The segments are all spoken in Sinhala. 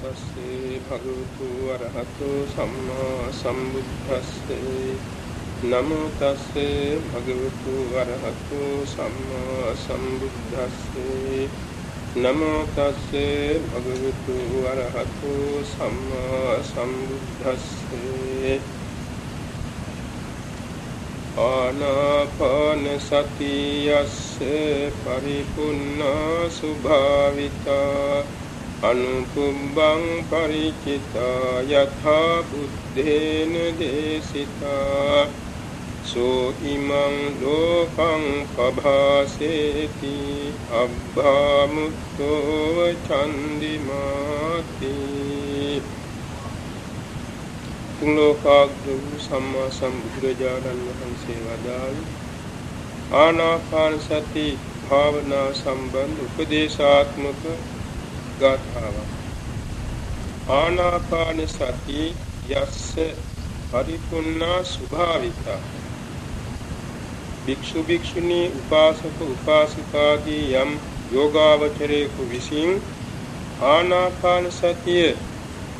තස්සේ භගවතු අරහතෝ සම්මා සම්බුද්දස්සේ නමෝ තස්සේ භගවතු අරහතෝ සම්මා සම්බුද්දස්සේ නමෝ තස්සේ භගවතු අරහතෝ සම්මා සම්බුද්දස්සේ ආනාපාන සතියස්ස පරිපුන්නා සුභාවිතා අනුපුබ්බං පරිචිතා යථා බුද්ධේන දේශිතා සෝ ඉමං ලෝකං පභාසේති අබ්බාමුත්තෝ චන්දිමාති තුලෝකාග්‍ර සම්මා සම්බුදුරජාණන් වහන්සේ වදාළ ආනාපාන සති භාවනා සම්බන්ධ උපදේශාත්මක ගාථාවක් ආනාපාන සති යස්ස පරිපුන්නා ස්වභාවිතා භික්ෂු භික්ෂුණී උපාසක උපාසිකාදී යම් යෝගාවචරයෙකු විසින් ආනාපාන සතිය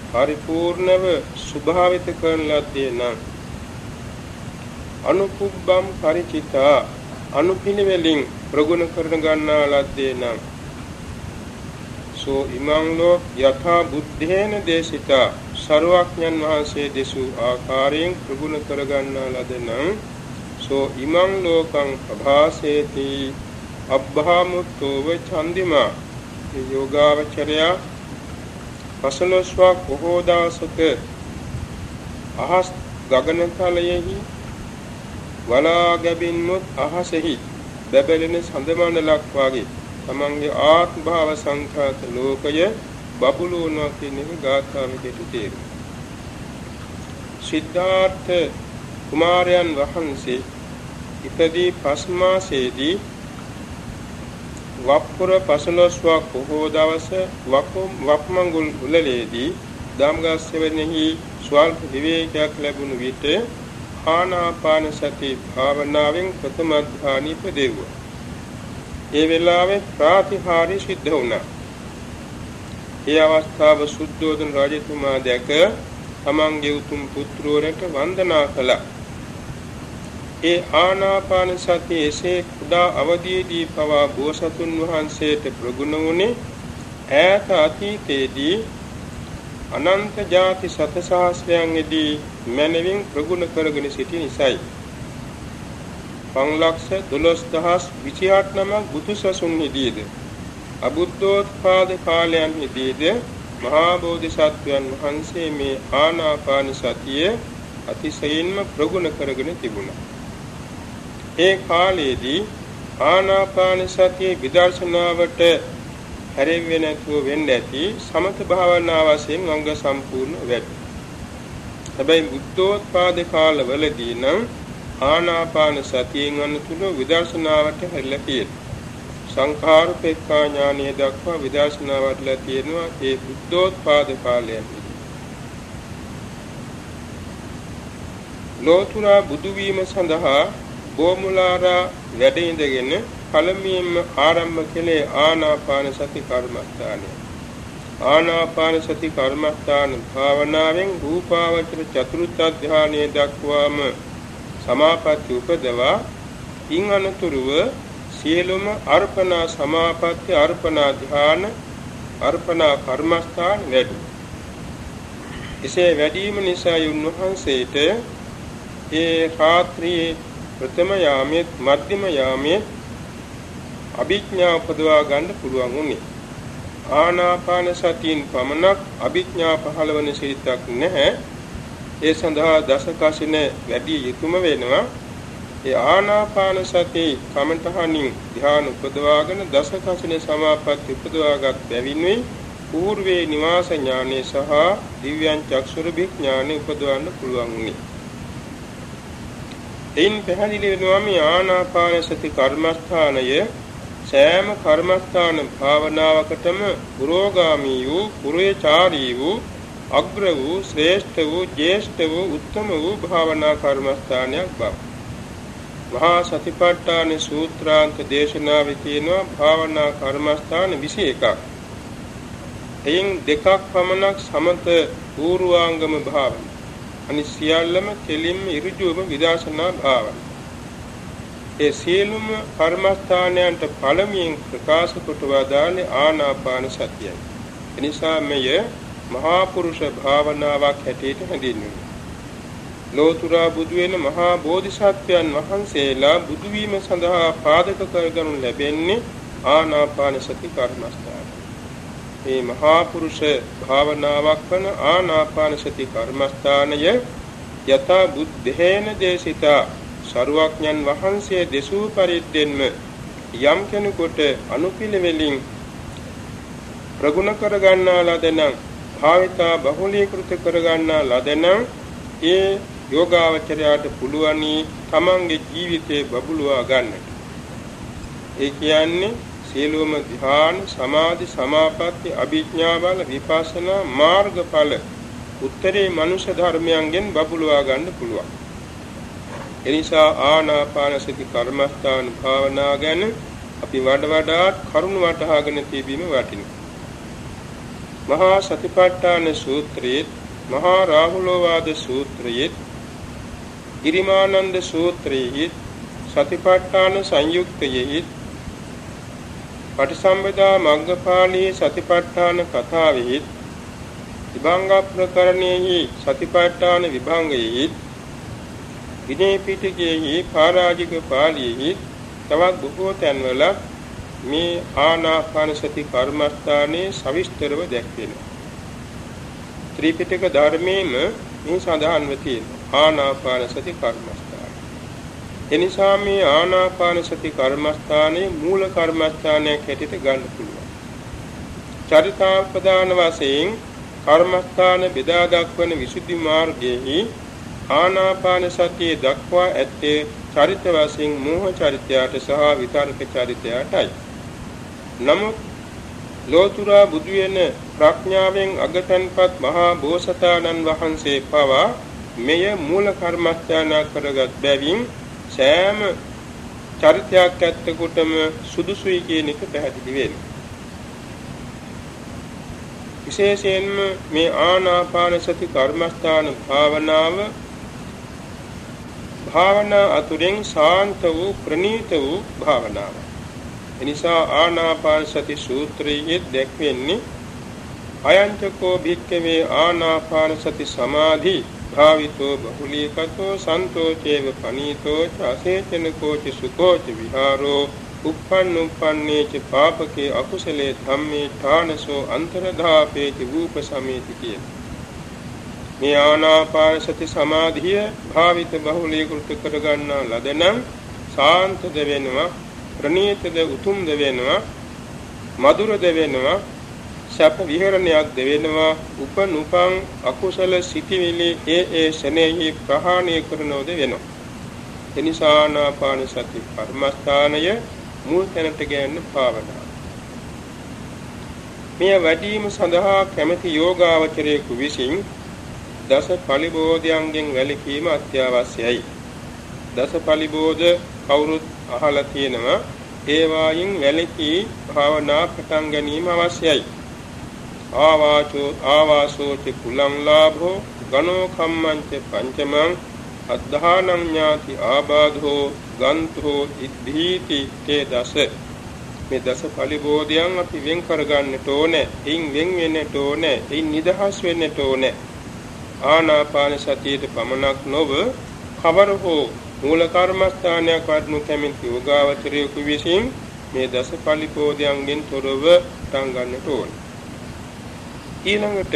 පරිපූර්ණව ස්වභාවිත කරන ලද්දේ නම් අනුපුබ්බම් ಪರಿචිතා අනුපිනවලින් ප්‍රගුණ කරන ගන්නා ලද්දේ නම් සෝ ඉමං ලෝ යථා බුද්ධේන දේශිතා සරුවක්ඥන් වහන්සේ දෙසූ ආකාරයෙන් ප්‍රගුණ කරගන්නා ලදනම් සෝ ඉමං ලෝකං ප්‍රභාසේති අබ්බාමුත්තෝව චන්දිමා. යෝගාවචරය පසලොස්වක් බොහෝ දවසක අහස් ගගනතලයෙහි වලා ගැබින්මුත් අහසෙහි බැබලෙන සඳමණලක් වාගේ තමන්ගේ ආත්ම භාව සංඛාත ලෝකය බබළුවනවා කියන එක ගාථාවකට තේරුම්. සිද්ධාර්ථ කුමාරයන් වහන්සේ ඉපදී පස් මාසයේදී වප්පුර පසළොස්වක් බොහෝ දවස වප්මංගුල් උළලේදී ධම්ගස්සෙවෙනෙහි ස්වල්ප විවේකයක් ලැබුණු විට ආනාපාන සති භාවනාවෙන් ප්‍රථම ධානි පදෙව්වා. ඒ වෙලාවේ ප්‍රාතිහාර්ය සිද්ධ වුණා. ඒ අවස්ථාව සුද්ධෝදන රජතුමා දැක තමන්ගේ උතුම් පුත්‍රවරට වන්දනා කළා. ඒ ආනාපාන සතිය එසේ කුඩා අවදීදී පවා බෝසතුන් වහන්සේට ප්‍රගුණ වුණේ ඈත අතීතයේදී අනන්ත ಜಾති සත සහස්‍රයන්ෙදී මනවින් ප්‍රගුණ කරගෙන සිටි නිසායි. පන්ලක්ෂ 12028 නමක් බුදුසසුන් හිදීද අබුද්ධෝත්පාද කාලයන් හිදීද මහා බෝධිසත්වයන් වහන්සේ මේ ආනාපාන සතිය අතිශයින්ම ප්‍රගුණ කරගෙන තිබුණා. ඒ කාලයේදී ආනාපාන සතිය විදර්ශනාවට හැරෙන්නේ නැතුව වෙන්න ඇති සමත භාවනා වශයෙන් අංග සම්පූර්ණ වැඩි. හැබැයි බුද්ධෝත්පාද කාලවලදී නම් ආනාපාන සතියෙන් අනුතුල විදර්ශනාවට හැරිලා තියෙනවා. සංඛාරුපේක්ඛා ඥානය දක්වා විදර්ශනාවටලා තියෙනවා ඒ බුද්ධෝත්පාද කාලයේදී. ලෝතුරා බුදු වීම සඳහා බෝමුලාරා වැඩ ඉඳගෙන පළමුවෙන්ම ආරම්භ කළේ ආනාපාන සති කර්මස්ථානය. ආනාපාන සති කර්මස්ථාන භාවනාවෙන් රූපාවචර චතුර්ථ ධානයේ දක්වාම සමාපatti උපදවා ඉන් අනතුරුව සියලුම අර්පණා සමාපatti අර්පණා ධ්‍යාන අර්පණා කර්මස්ථාන වැඩි. එසේ වැඩිම නිසා උන්වහන්සේට ඒ රාත්‍රියේ ප්‍රථම යාමයේ මධ්‍යම යාමයේ අභිඥා උපදවා ගන්න පුළුවන් උනේ. ආනාපාන සතියින් පමණක් අභිඥා පහළවන සිරිතක් නැහැ. ඒ සඳහා දස කසින වැඩි යුතුයම වෙනවා. ඒ ආනාපාන සති කමඨහනින් ධ්‍යාන උපදවාගෙන දස කසින සමාපatti උපදවාගත් බැවින්ුයි పూర్වේ නිවාස ඥානෙ සහ දිව්‍යං චක්ෂුර විඥානෙ උපදවන්න පුළුවන් උනේ. එයින් පැහැදිලි වෙනවා මේ ආනාපාන සති කර්මස්ථානය සෑම කර්මස්ථාන භාවනාවකටම පුරෝගාමී වූ පුරේචාරී වූ අග්‍ර වූ ශ්‍රේෂ්ඨ වූ ජේෂ්ඨ වූ උත්තම වූ භාවනා කර්මස්ථානයක් බව. මහා සතිපට්ඨාන සූත්‍රාන්ත දේශනාවේ තියෙනවා භාවනා කර්මස්ථාන 21ක්. එයින් දෙකක් පමණක් සමත පූර්වාංගම භාවන. අනිත් සියල්ලම කෙලින්ම ඍජුවම විදර්ශනා භාවන. ඒ සියලුම කර්මස්ථානයන්ට පළමුවෙන් ප්‍රකාශ කොට වදාළේ ආනාපාන සතියයි. එනිසා මෙය මහා පුරුෂ භාවනාවක් හැටියට හැඳින්වෙනවා. ලෝතුරා බුදු වෙන මහා බෝධිසත්වයන් වහන්සේලා බුදු වීම සඳහා පාදක කරගනු ලැබෙන්නේ ආනාපාන සති කර්මස්ථාන. මේ මහා පුරුෂ භාවනාවක් වන ආනාපාන සති කර්මස්ථානය යථා බුද්ධේන දේශිතා සරුවක්ඥන් වහන්සේ දෙසූ පරිද්දෙන්ම යම් කෙනෙකුට අනුපිළිවෙලින් ප්‍රගුණ කරගන්නා ලදනම් භාවිතා බහුලීකృత කරගන්නා ලදනම් ඒ යෝගාවචරයාට පුළුවනි තමන්ගේ ජීවිතේ බබළුවා ගන්නට. ඒ කියන්නේ සියලුම ධ්‍යාන සමාධි සමාපatti අභිඥා බල විපස්සනා මාර්ගඵල උත්තරේ මනුෂ්‍ය ධර්මයන්ගෙන් බබළුවා ගන්න පුළුවන්. එනිසා ආනාපාන සති කර්මස්ථාන භාවනා ගැන අපි වඩ වඩාත් කරුණ වටහාගෙන තිබීම වටිනවා. මහා සතිපට්ඨාන සූත්‍රයේ මහා රාහුලෝවාද සූත්‍රයේ ගිරිමානන්ද සූත්‍රයේ සතිපට්ඨාන සංයුක්තයේ පටිසම්භදා මග්ගපාළී සතිපට්ඨාන කතාවෙහි විභංග ප්‍රකරණයෙහි සතිපට්ඨාන විභංගයෙහි විනය පිටකයෙහි පරාජික පාළියෙහි තවත් බොහෝ තැන්වල මේ ආනාපාන සති කර්මස්ථානයේ සවිස්තරව දැක්වෙනවා. ත්‍රිපිටක ධර්මයේම මේ සඳහන්ව තියෙනවා ආනාපාන සති කර්මස්ථාන. එනිසා මේ ආනාපාන සති කර්මස්ථානයේ මූල කර්මස්ථානයක් හැටියට ගන්න පුළුවන්. චරිතාපදාන වශයෙන් කර්මස්ථාන බෙදා දක්වන විසුද්ධි මාර්ගයේහි ආනාපාන සතිය දක්වා ඇත්තේ චරිත වශයෙන් මෝහ චරිතයට සහ විතර්ක චරිතයටයි. නමුත් ලෝතුරා බුදු වෙන ප්‍රඥාවෙන් අගතන්පත් මහා බෝසතාණන් වහන්සේ පවා මෙය මූල කර්මස්ථාන කරගත් බැවින් සෑම චරිතයක් ඇත්තකොටම සුදුසුයි කියන එක පැහැදිලි වෙනවා. විශේෂයෙන්ම මේ ආනාපාන සති කර්මස්ථාන භාවනාව භාවනා අතුරෙන් ශාන්ත වූ ප්‍රණීත වූ භාවනාව. එනිසා ආනාපාන සති සූත්‍රයේ දැක්වෙන්නේ අයංචකෝ භික්කවේ ආනාපාන සති සමාධි භාවිතෝ බහුලීකතෝ සන්තෝචේව පනීතෝ චසේචනකෝ ච සුකෝ ච විහාරෝ උප්පන්නුප්පන්නේ ච පාපකේ අකුසලේ ධම්මේ ඨානසෝ අන්තරධාපේ ච රූප සමේති කියන මේ ආනාපාන සති සමාධිය භාවිත බහුලීකృత කරගන්නා ලදනම් සාන්තද වෙනවා. ප්‍රණීතද උතුම්ද වෙනවා මధుරද වෙනවා සැප විහරණයක් දෙවෙනවා උපනුපං අකුසල සිටිවිලි ඒ ඒ ශනේහි ප්‍රහාණය කරනෝද වෙනවා එනිසානාපාන සති කර්මස්ථානය මුල් තැනට ගෑන්න භාවනාව මෙය වැඩිම සඳහා කැමැති යෝගාවචරයෙකු විසින් දස පරිබෝධයන්ගෙන් වැළකීම අත්‍යවශ්‍යයි. දස පරිබෝධ කවුරුත් අහලා තියෙනවා. ඒ වායින් වැළකී භාවනා පටන් ගැනීම අවශ්‍යයි. ආවාචෝ ආවාසෝච කුලං ලාභෝ ගනෝ කම්මංච පංචමං අද්ධානං ඥාති ආබාධෝ ගන්තෝ ඉද්ධීති තේ දස. මේ දස පරිබෝධයන් අපි වෙන් කරගන්නට ඕනේ එයින් වෙන් වෙන්නට ඕනේ එයින් නිදහස් වෙන්නට ඕනේ. ආනාපාන සතියේ පමණක් නොව කවර හෝ මූල කර්මස්ථානයක් වඩනු කැමති යෝගාවචරයෙකු විසින් මේ දස පරිබෝධයන්ගෙන් තොරව පටන් ගන්නට ඕනේ. ඊළඟට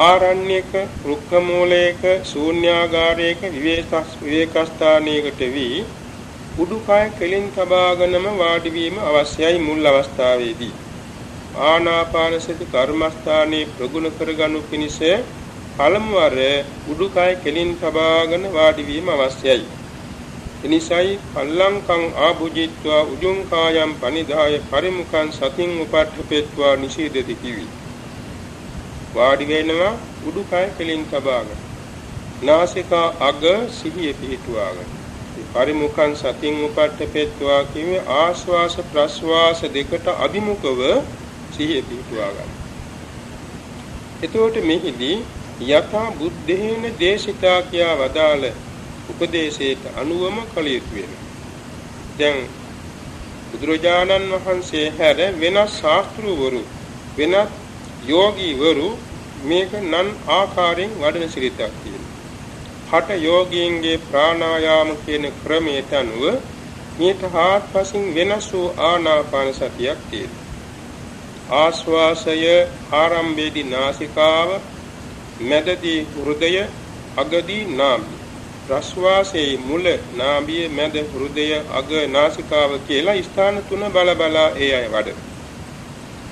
ආරණ්‍යක රුක්ක මූලයක ශූන්‍යාගාරයක විවේකස්ථානයකට වී උඩුකය කෙලින් තබාගෙනම වාඩි වීම අවශ්‍යයි මුල් අවස්ථාවේදී. ආනාපාන සති කර්මස්ථානයේ ප්‍රගුණ කරගනු පිණිස පළමු වර උඩුකය කෙලින් තබාගෙන වාඩි වීම අවශ්‍යයි එනිසයි පල්ලංකං ආභුජිත්වා උජුං කායම් පනිදාය පරිමුඛං සතින් උපට්ඨපෙත්වා නිශීදති කිවි. වාඩි වෙනවා උඩුකය කෙලින් තබාගෙන. නාසිකා අග සිහිය පිහිටුවාගෙන. පරිමුඛං සතින් උපට්ඨපෙත්වා කිව්වේ ආශ්වාස ප්‍රශ්වාස දෙකට අභිමුඛව සිහිය පිහිටුවා ගන්න. එතකොට මෙහිදී යථා බුද්ධේන දේශිතා කියා වදාළ උපදේශයට අනුවම කළ යුතු වෙනවා. දැන් බුදුරජාණන් වහන්සේ හැර වෙනත් ශාස්ත්‍රවරු වෙනත් යෝගීවරු මේක නන් ආකාරයෙන් වඩන සිරිතක් තියෙනවා. හට යෝගීන්ගේ ප්‍රාණායාම කියන ක්‍රමයට අනුව මේක හාත්පසින් වෙනස් වූ ආනාපාන සතියක් තියෙනවා. ආශ්වාසය ආරම්භයේදී නාසිකාව මැදදී හෘදය අගදී නාභිය ප්‍රශ්වාසයේ මුල නාභිය මැද හෘදය අග නාසිකාව කියලා ස්ථාන තුන බල බලා ඒ අය වඩන.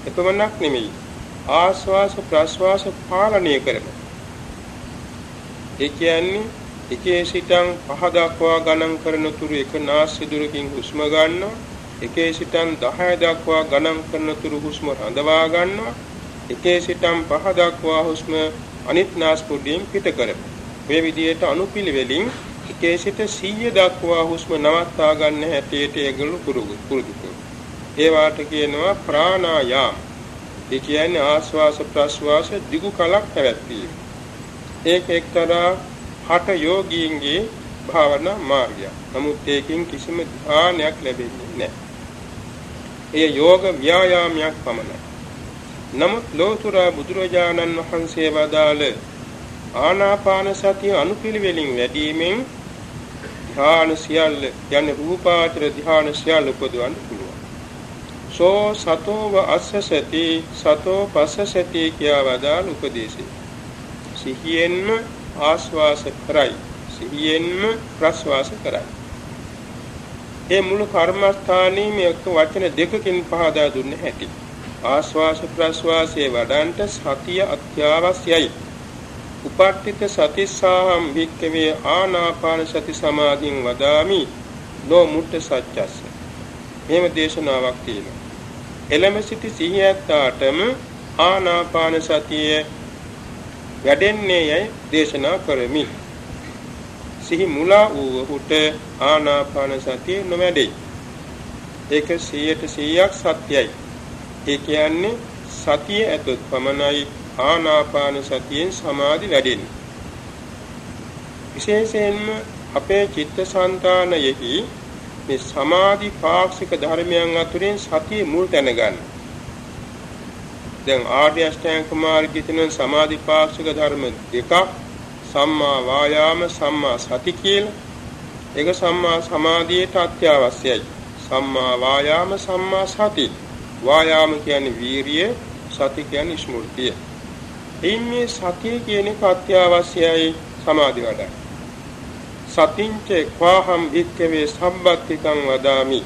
එපමණක් නෙමෙයි ආශ්වාස ප්‍රශ්වාස පාලනය කරන. ඒ කියන්නේ එකේ සිටන් පහ දක්වා ගණන් කරන තුරු එක නාස්සිදුරකින් හුස්ම ගන්නවා. එකේ සිටන් 10 දක්වා ගණන් කරන තුරු හුස්ම රඳවා ගන්නවා. එකේ සිටන් පහ දක්වා හුස්ම අනිත් නාස්පුඩියෙන් පිට කරනවා. මේ විදිහට අනුපිළිවෙලින් එකේ සිට 100 දක්වා හුස්ම නවත්තා ගන්න හැටියට ඒගොල්ලෝ පුරුදු පුරුදු ඒ වාට කියනවා ප්‍රාණායාම. ඒ කියන්නේ ආස්වාස ප්‍රස්වාස දිගු කලක් පැවැත්වීම. ඒක එක්තරා හට යෝගීන්ගේ භාවනා මාර්ගය. නමුත් ඒකෙන් කිසිම ධානයක් ලැබෙන්නේ නැහැ. එය යෝග ව්‍යායාමයක් පමණයි. නමුත් ලෝතර බුදුරජාණන් වහන්සේ වදාළ ආනාපාන සතිය අනුපිළිවෙලින් වැඩිමෙන් ධ්‍යාන සියල්ල යන්නේ රූපාචර ධ්‍යාන සියල්ල උපදවන්න පුළුවන්. සෝ සතෝව අස්සසති සතෝ පස්සසති කියා වදාළ උපදේශය. සිහියෙන්ම ආස්වාස කරයි. සිහියෙන්ම ප්‍රස්වාස කරයි. ඒ මුළු කර්මස්ථානයේ මේ වචන දෙකකින් පහදා දුන්නේ හැටි. ආස්වාස ප්‍රස්වාසයේ වඩන්ට සතිය අත්‍යවශ්‍යයි. උපට්ඨිත සතිස්සාහම් භික්කවේ ආනාපාන සති සමාධින් වදාමි නෝ මුට්ට සත්‍යස්ස. මෙහෙම දේශනාවක් තියෙනවා. එළම සිටි සිහියත්තාටම ආනාපාන සතිය වැඩෙන්නේ යයි දේශනා කරමි. සිහි මුලා වූ ඔහුට ආනාපාන සතිය නොවැඩේ. ඒක 100ට 100ක් සත්‍යයි. ඒ කියන්නේ සතිය ඇතොත් පමණයි ආනාපාන සතියෙන් සමාධි වැඩෙන්නේ. විශේෂයෙන්ම අපේ චිත්තසංතානයෙහි මේ සමාධි පාක්ෂික ධර්මයන් අතුරින් සතිය මුල් තැන ගන්න. දැන් ආර්ය අෂ්ටාංග මාර්ගයේ තියෙන සමාධි පාක්ෂික ධර්ම දෙකක් සම්මා වායාම සම්මා සති කියලා. ඒක සම්මා සමාධියට අත්‍යවශ්‍යයි. සම්මා වායාම සම්මා සති. වායාම කියන්නේ වීරිය, සති කියන්නේ ස්මෘතිය. එයින් මේ සතිය කියන එක අත්‍යවශ්‍යයි සමාධි වඩා. සතිංච කවාහම් වික්කවේ සම්බත්තිකං වදාමි.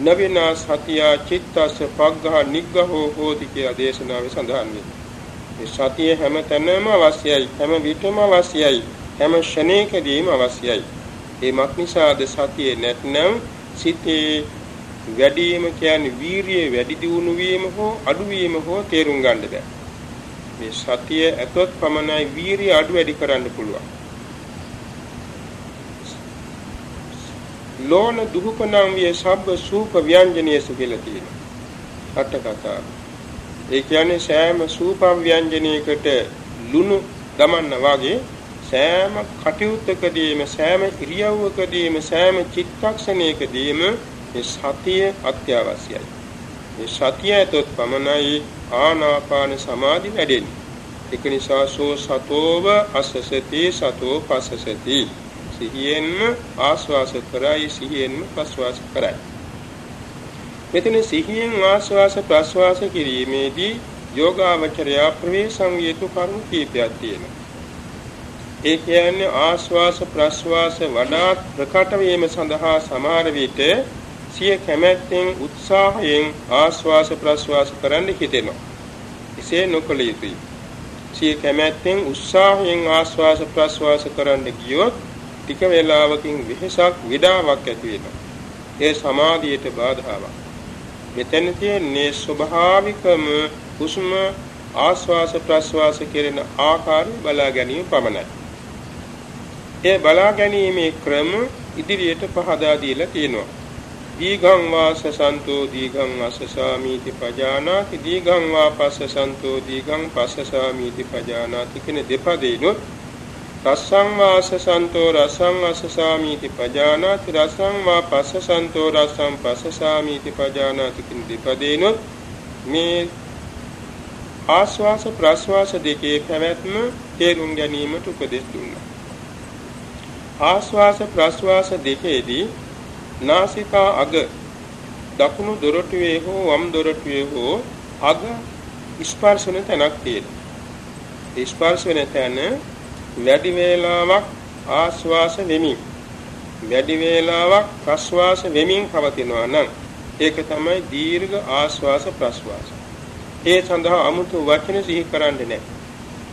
නවිනා සතියා චිත්තස්ස පග්ඝහ නිග්ඝහෝ හෝති කියලා දේශනාවේ සඳහන් වෙනවා. මේ සතිය හැම තැනම අවශ්‍යයි, හැම විටම අවශ්‍යයි, හැම ෂණයකදීම අවශ්‍යයි. ඒ මක්නිසාද සතියේ නැත්නම් සිතේ වැඩිම කියන්නේ වීරිය වැඩි දියුණු වීම හෝ අඩු වීම හෝ තේරුම් ගන්න බෑ. මේ සතිය ඇතොත් පමණයි වීරිය අඩු වැඩි කරන්න පුළුවන්. ලෝණ දුහුපනම් විය සබ්බ සූප ව්‍යංජනයේසු කියලා තියෙනවා. අට කතාව. ඒ කියන්නේ සෑම සූප ව්‍යංජනයකට ලුණු දමන්න වගේ සෑම කටයුත්තකදීම සෑම ඉරියව්වකදීම සෑම චිත්තක්ෂණයකදීම මේ සතිය අත්‍යවශ්‍යයි. මේ සතිය ඇතොත් පමණයි ආනාපාන සමාධි වැඩෙන්නේ. ඒක නිසා සෝ සතෝව අසසති සතෝ පසසති. සිහියෙන්ම ආස්වාස කරයි සිහියෙන්ම ප්‍රස්වාස කරයි. මෙතන සිහියෙන් ආස්වාස ප්‍රස්වාස කිරීමේදී යෝගාවචරය ප්‍රවේශම් යුතු කරුණු කීපයක් තියෙනවා. ඒ කියන්නේ ආස්වාස ප්‍රස්වාස වඩාත් ප්‍රකට වීම සඳහා සමහර විට සිය කැමැත්තෙන් උත්සාහයෙන් ආස්වාස ප්‍රස්වාස කරන්න හිතෙනවා. එසේ නොකළ යුතුයි. සිය කැමැත්තෙන් උත්සාහයෙන් ආස්වාස ප්‍රස්වාස කරන්න ගියොත් ටික වේලාවකින් වෙහසක් විඩාවක් ඇති වෙනවා. ඒ සමාධියට බාධාවක්. මෙතන තියෙන්නේ ස්වභාවිකම හුස්ම ආස්වාස ප්‍රස්වාස කෙරෙන ආකාරය බලා ගැනීම පමණයි. ඒ බලා ගැනීමේ ක්‍රම ඉදිරියට පහදා දීලා තියෙනවා. දීඝං වාස සන්තෝ දීඝං අසසාමීති පජානාති දීඝං වා පස්ස සන්තෝ දීඝං පස්සසාමීති පජානාති කියන දෙපදේනොත් රස්සං වාස සන්තෝ රසං අසසාමීති පජානාති රසං වා පස්ස සන්තෝ රසං පස්සසාමීති පජානාති කියන දෙපදේනොත් මේ ආස්වාස ප්‍රස්වාස දෙකේ පැවැත්ම තේරුම් ගැනීමට උපදෙස් දුන්නා. ආස්වාස ප්‍රස්වාස දෙකේදී නාසිකා අග දකුණු දොරටුවේ හෝ වම් දොරටුවේ හෝ අග ස්පර්ශ වෙන තැනක් තියෙනවා. ස්පර්ශ වෙන තැන වැඩි වේලාවක් ආස්වාස වෙමින් වැඩි වේලාවක් ප්‍රස්වාස වෙමින් පවතිනවා නම් ඒක තමයි දීර්ඝ ආස්වාස ප්‍රස්වාස. ඒ සඳහා 아무තු වචන සිහි කරන්නේ නැහැ.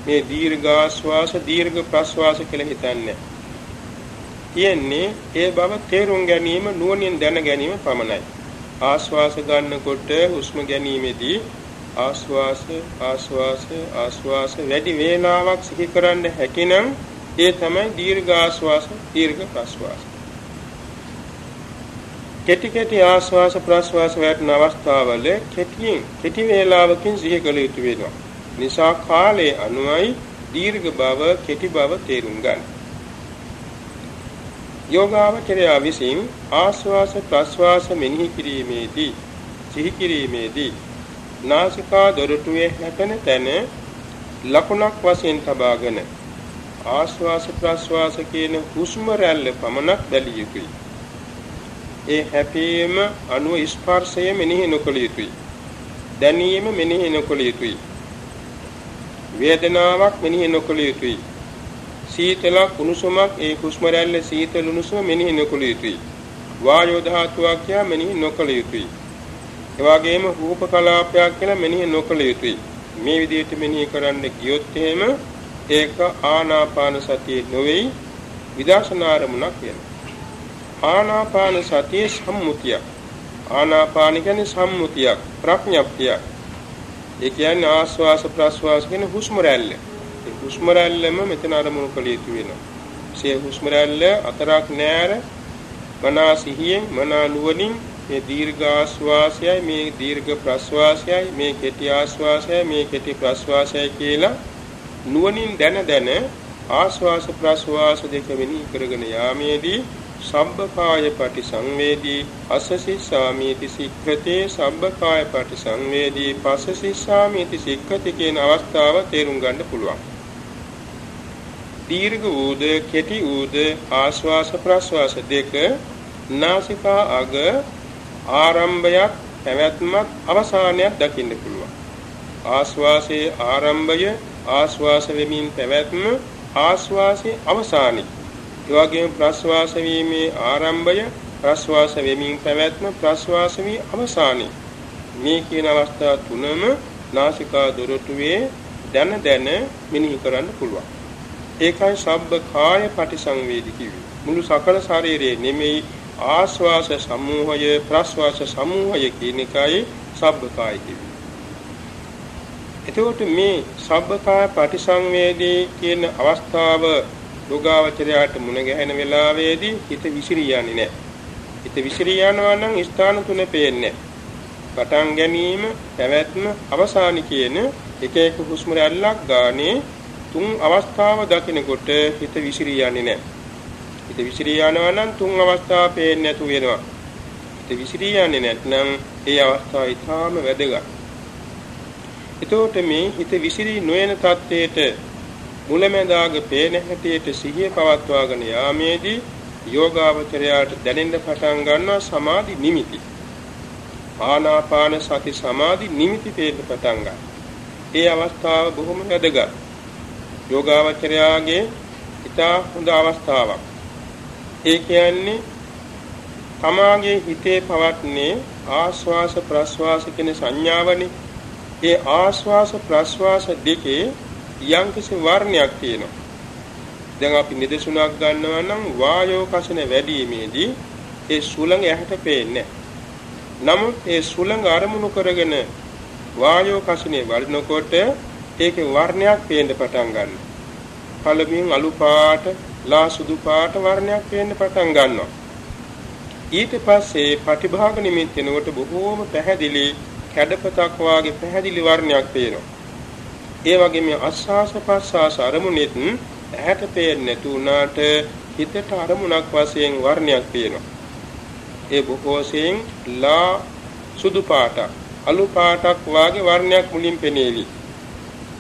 මේ දීර්ඝ ආස්වාස දීර්ඝ ප්‍රස්වාස කියලා හිතන්නේ තියෙන්නේ ඒ බව තේරුම් ගැනීම නුවණින් දැන ගැනීම පමණයි. ආස්වාස ගන්නකොට හුස්ම ගැනීමේදී ආස්වාස ආස්වාස ආස්වාස වැඩි වේලාවක් සිහි කරන්න හැකිනම් ඒ තමයි දීර්ඝ ආස්වාස දීර්ඝ ප්‍රස්වාස. කෙටි කෙටි ආස්වාස ප්‍රස්වාස වටන අවස්ථාවල කෙටියෙන් කෙටි වේලාවකින් සිහි කළ යුතු වෙනවා. නිසා කාලයේ අනුවයි දීර්ඝ බව කෙටි බව තේරුම් ගන්න. යෝගාවචරය විසින් ආස්වාස ප්‍රස්වාස මෙනෙහි කිරීමේදී සිහි කිරීමේදී නාසිකා දොරටුවේ හැපෙන තැන ලකුණක් වශයෙන් තබාගෙන ආස්වාස ප්‍රස්වාස කියන හුස්ම රැල්ල පමණක් බැලිය යුතුයි. ඒ හැපීම අනුව ස්පර්ශය මෙනෙහි නොකළ යුතුයි. දැනීම මෙනෙහි නොකළ යුතුයි. වේදනාවක් මෙනෙහි නොකළ යුතුයි. සීතලක් උණුසුමක් ඒ හුස්ම රැල්ල සීතල උණුසුම මෙනෙහි නොකළ යුතුයි. වායෝ ධාතුවක් කියා මෙනෙහි නොකළ යුතුයි. ඒ වගේම රූප කලාපයක් කියලා මෙනෙහි නොකළ යුතුයි. මේ විදිහට මෙනෙහි කරන්න ගියොත් එහෙම ඒක ආනාපාන සතිය නොවේයි විදර්ශනාරමුණක් වෙනවා. ආනාපාන සතිය සම්මුතියක්. ආනාපාන කියන්නේ සම්මුතියක් ප්‍රඥප්තියක්. ඒ කියන්නේ ආස්වාස ප්‍රස්වාස කියන හුස්ම රැල්ල. හුස්ම රැල්ලම මෙතන අරමුණු කළ යුතු වෙනවා. සිය හුස්ම රැල්ල අතරක් නෑර මනා සිහියෙන් මනා නුවණින් මේ දීර්ඝ ආස්වාසයයි මේ දීර්ඝ ප්‍රස්වාසයයි මේ කෙටි ආස්වාසයයි මේ කෙටි ප්‍රස්වාසයයි කියලා නුවණින් දැන දැන ආස්වාස ප්‍රස්වාස දෙක වෙනි කරගෙන යාමේදී සබ්බකාය පටිසංවේදී අසසිස්සාමීති සික්ඛතේ සබ්බකාය පටිසංවේදී පසසිස්සාමීති සික්ඛති කියන අවස්ථාව තේරුම් ගන්න පුළුවන්. දීර්ඝ වූද කෙටි වූද ආශ්වාස ප්‍රශ්වාස දෙක නාසිකා අග ආරම්භයක් පැවැත්මක් අවසානයක් දකින්න පුළුවන්. ආශ්වාසයේ ආරම්භය ආශ්වාස වෙමින් පැවැත්ම ආශ්වාසයේ අවසානයි. ඒ වගේම ප්‍රශ්වාස වීමේ ආරම්භය ප්‍රශ්වාස වෙමින් පැවැත්ම ප්‍රශ්වාස වී අවසානයි. මේ කියන අවස්ථා තුනම නාසිකා දොරටුවේ දැන දැන මෙනෙහි කරන්න පුළුවන්. ඒකයි සබ්බ කාය පටිසංවේදී කිව්වේ. මුළු සකල ශරීරයේ නෙමෙයි ආස්වාස සමූහය ප්‍රස්වාස සමූහය කියන එකයි සබ්බ කාය කිව්වේ. එතකොට මේ සබ්බ කාය පටිසංවේදී කියන අවස්ථාව යෝගාවචරයට මුණ ගැහෙන වෙලාවේදී හිත විසිරී යන්නේ නැහැ. හිත විසිරී යනවා නම් ස්ථාන තුන පේන්නේ පටන් ගැනීම, පැවැත්ම, අවසාන කියන එක එක හුස්ම රැල්ලක් ගානේ තුන් අවස්ථාව දකිනකොට හිත විසිරී යන්නේ නැහැ. හිත විසිරී යනවා නම් තුන් අවස්ථාව පේන්නේ නැතු වෙනවා. හිත විසිරී යන්නේ නැත්නම් ඒ අවස්ථාව ඊටාම වැදගත්. එතකොට මේ හිත විසිරී නොයන තත්ත්වයට මුලැමැදාග පේන හැටියට සිහිය පවත්වාගෙන යාමේදී යෝගාවචරයාට දැනෙන්න පටන් ගන්නවා සමාධි නිමිති. ආනාපාන සති සමාධි නිමිති පේන්න පටන් ගන්නවා. ඒ අවස්ථාව බොහොම වැදගත්. යෝගාවචරයාගේ ඉතා හොඳ අවස්ථාවක්. ඒ කියන්නේ තමාගේ හිතේ පවත්නේ ආස්වාස ප්‍රස්වාස කියන සංඥාවනේ. ඒ ආස්වාස ප්‍රස්වාස දෙකේ යම්කිසි වර්ණයක් තියෙනවා. දැන් අපි නිදසුණක් ගන්නවා නම් වායෝ කසන වැඩිීමේදී ඒ සුළඟ ඇහැට පේන්නේ නමුත් ඒ සුළඟ අරමුණු කරගෙන වායෝ කසනේ වඩනකොට ඒකේ වර්ණයක් පේන්න පටන් ගන්නවා. පළමුවෙන් අලු පාට, ලා සුදු පාට වර්ණයක් පේන්න පටන් ගන්නවා. ඊට පස්සේ පටිභාග නිමිත්ත එනකොට බොහෝම පැහැදිලි කැඩපතක් වාගේ පැහැදිලි වර්ණයක් පේනවා. ඒ වගේම අස්වාස ප්‍රස්වාස අරමුණෙත් ඇහැට පේන්නේ නැතු වුණාට හිතට අරමුණක් වශයෙන් වර්ණයක් පේනවා. ඒ බොහෝසෙන් ලා සුදු පාටක් අලු පාටක් වාගේ වර්ණයක් මුලින් පෙනේවි.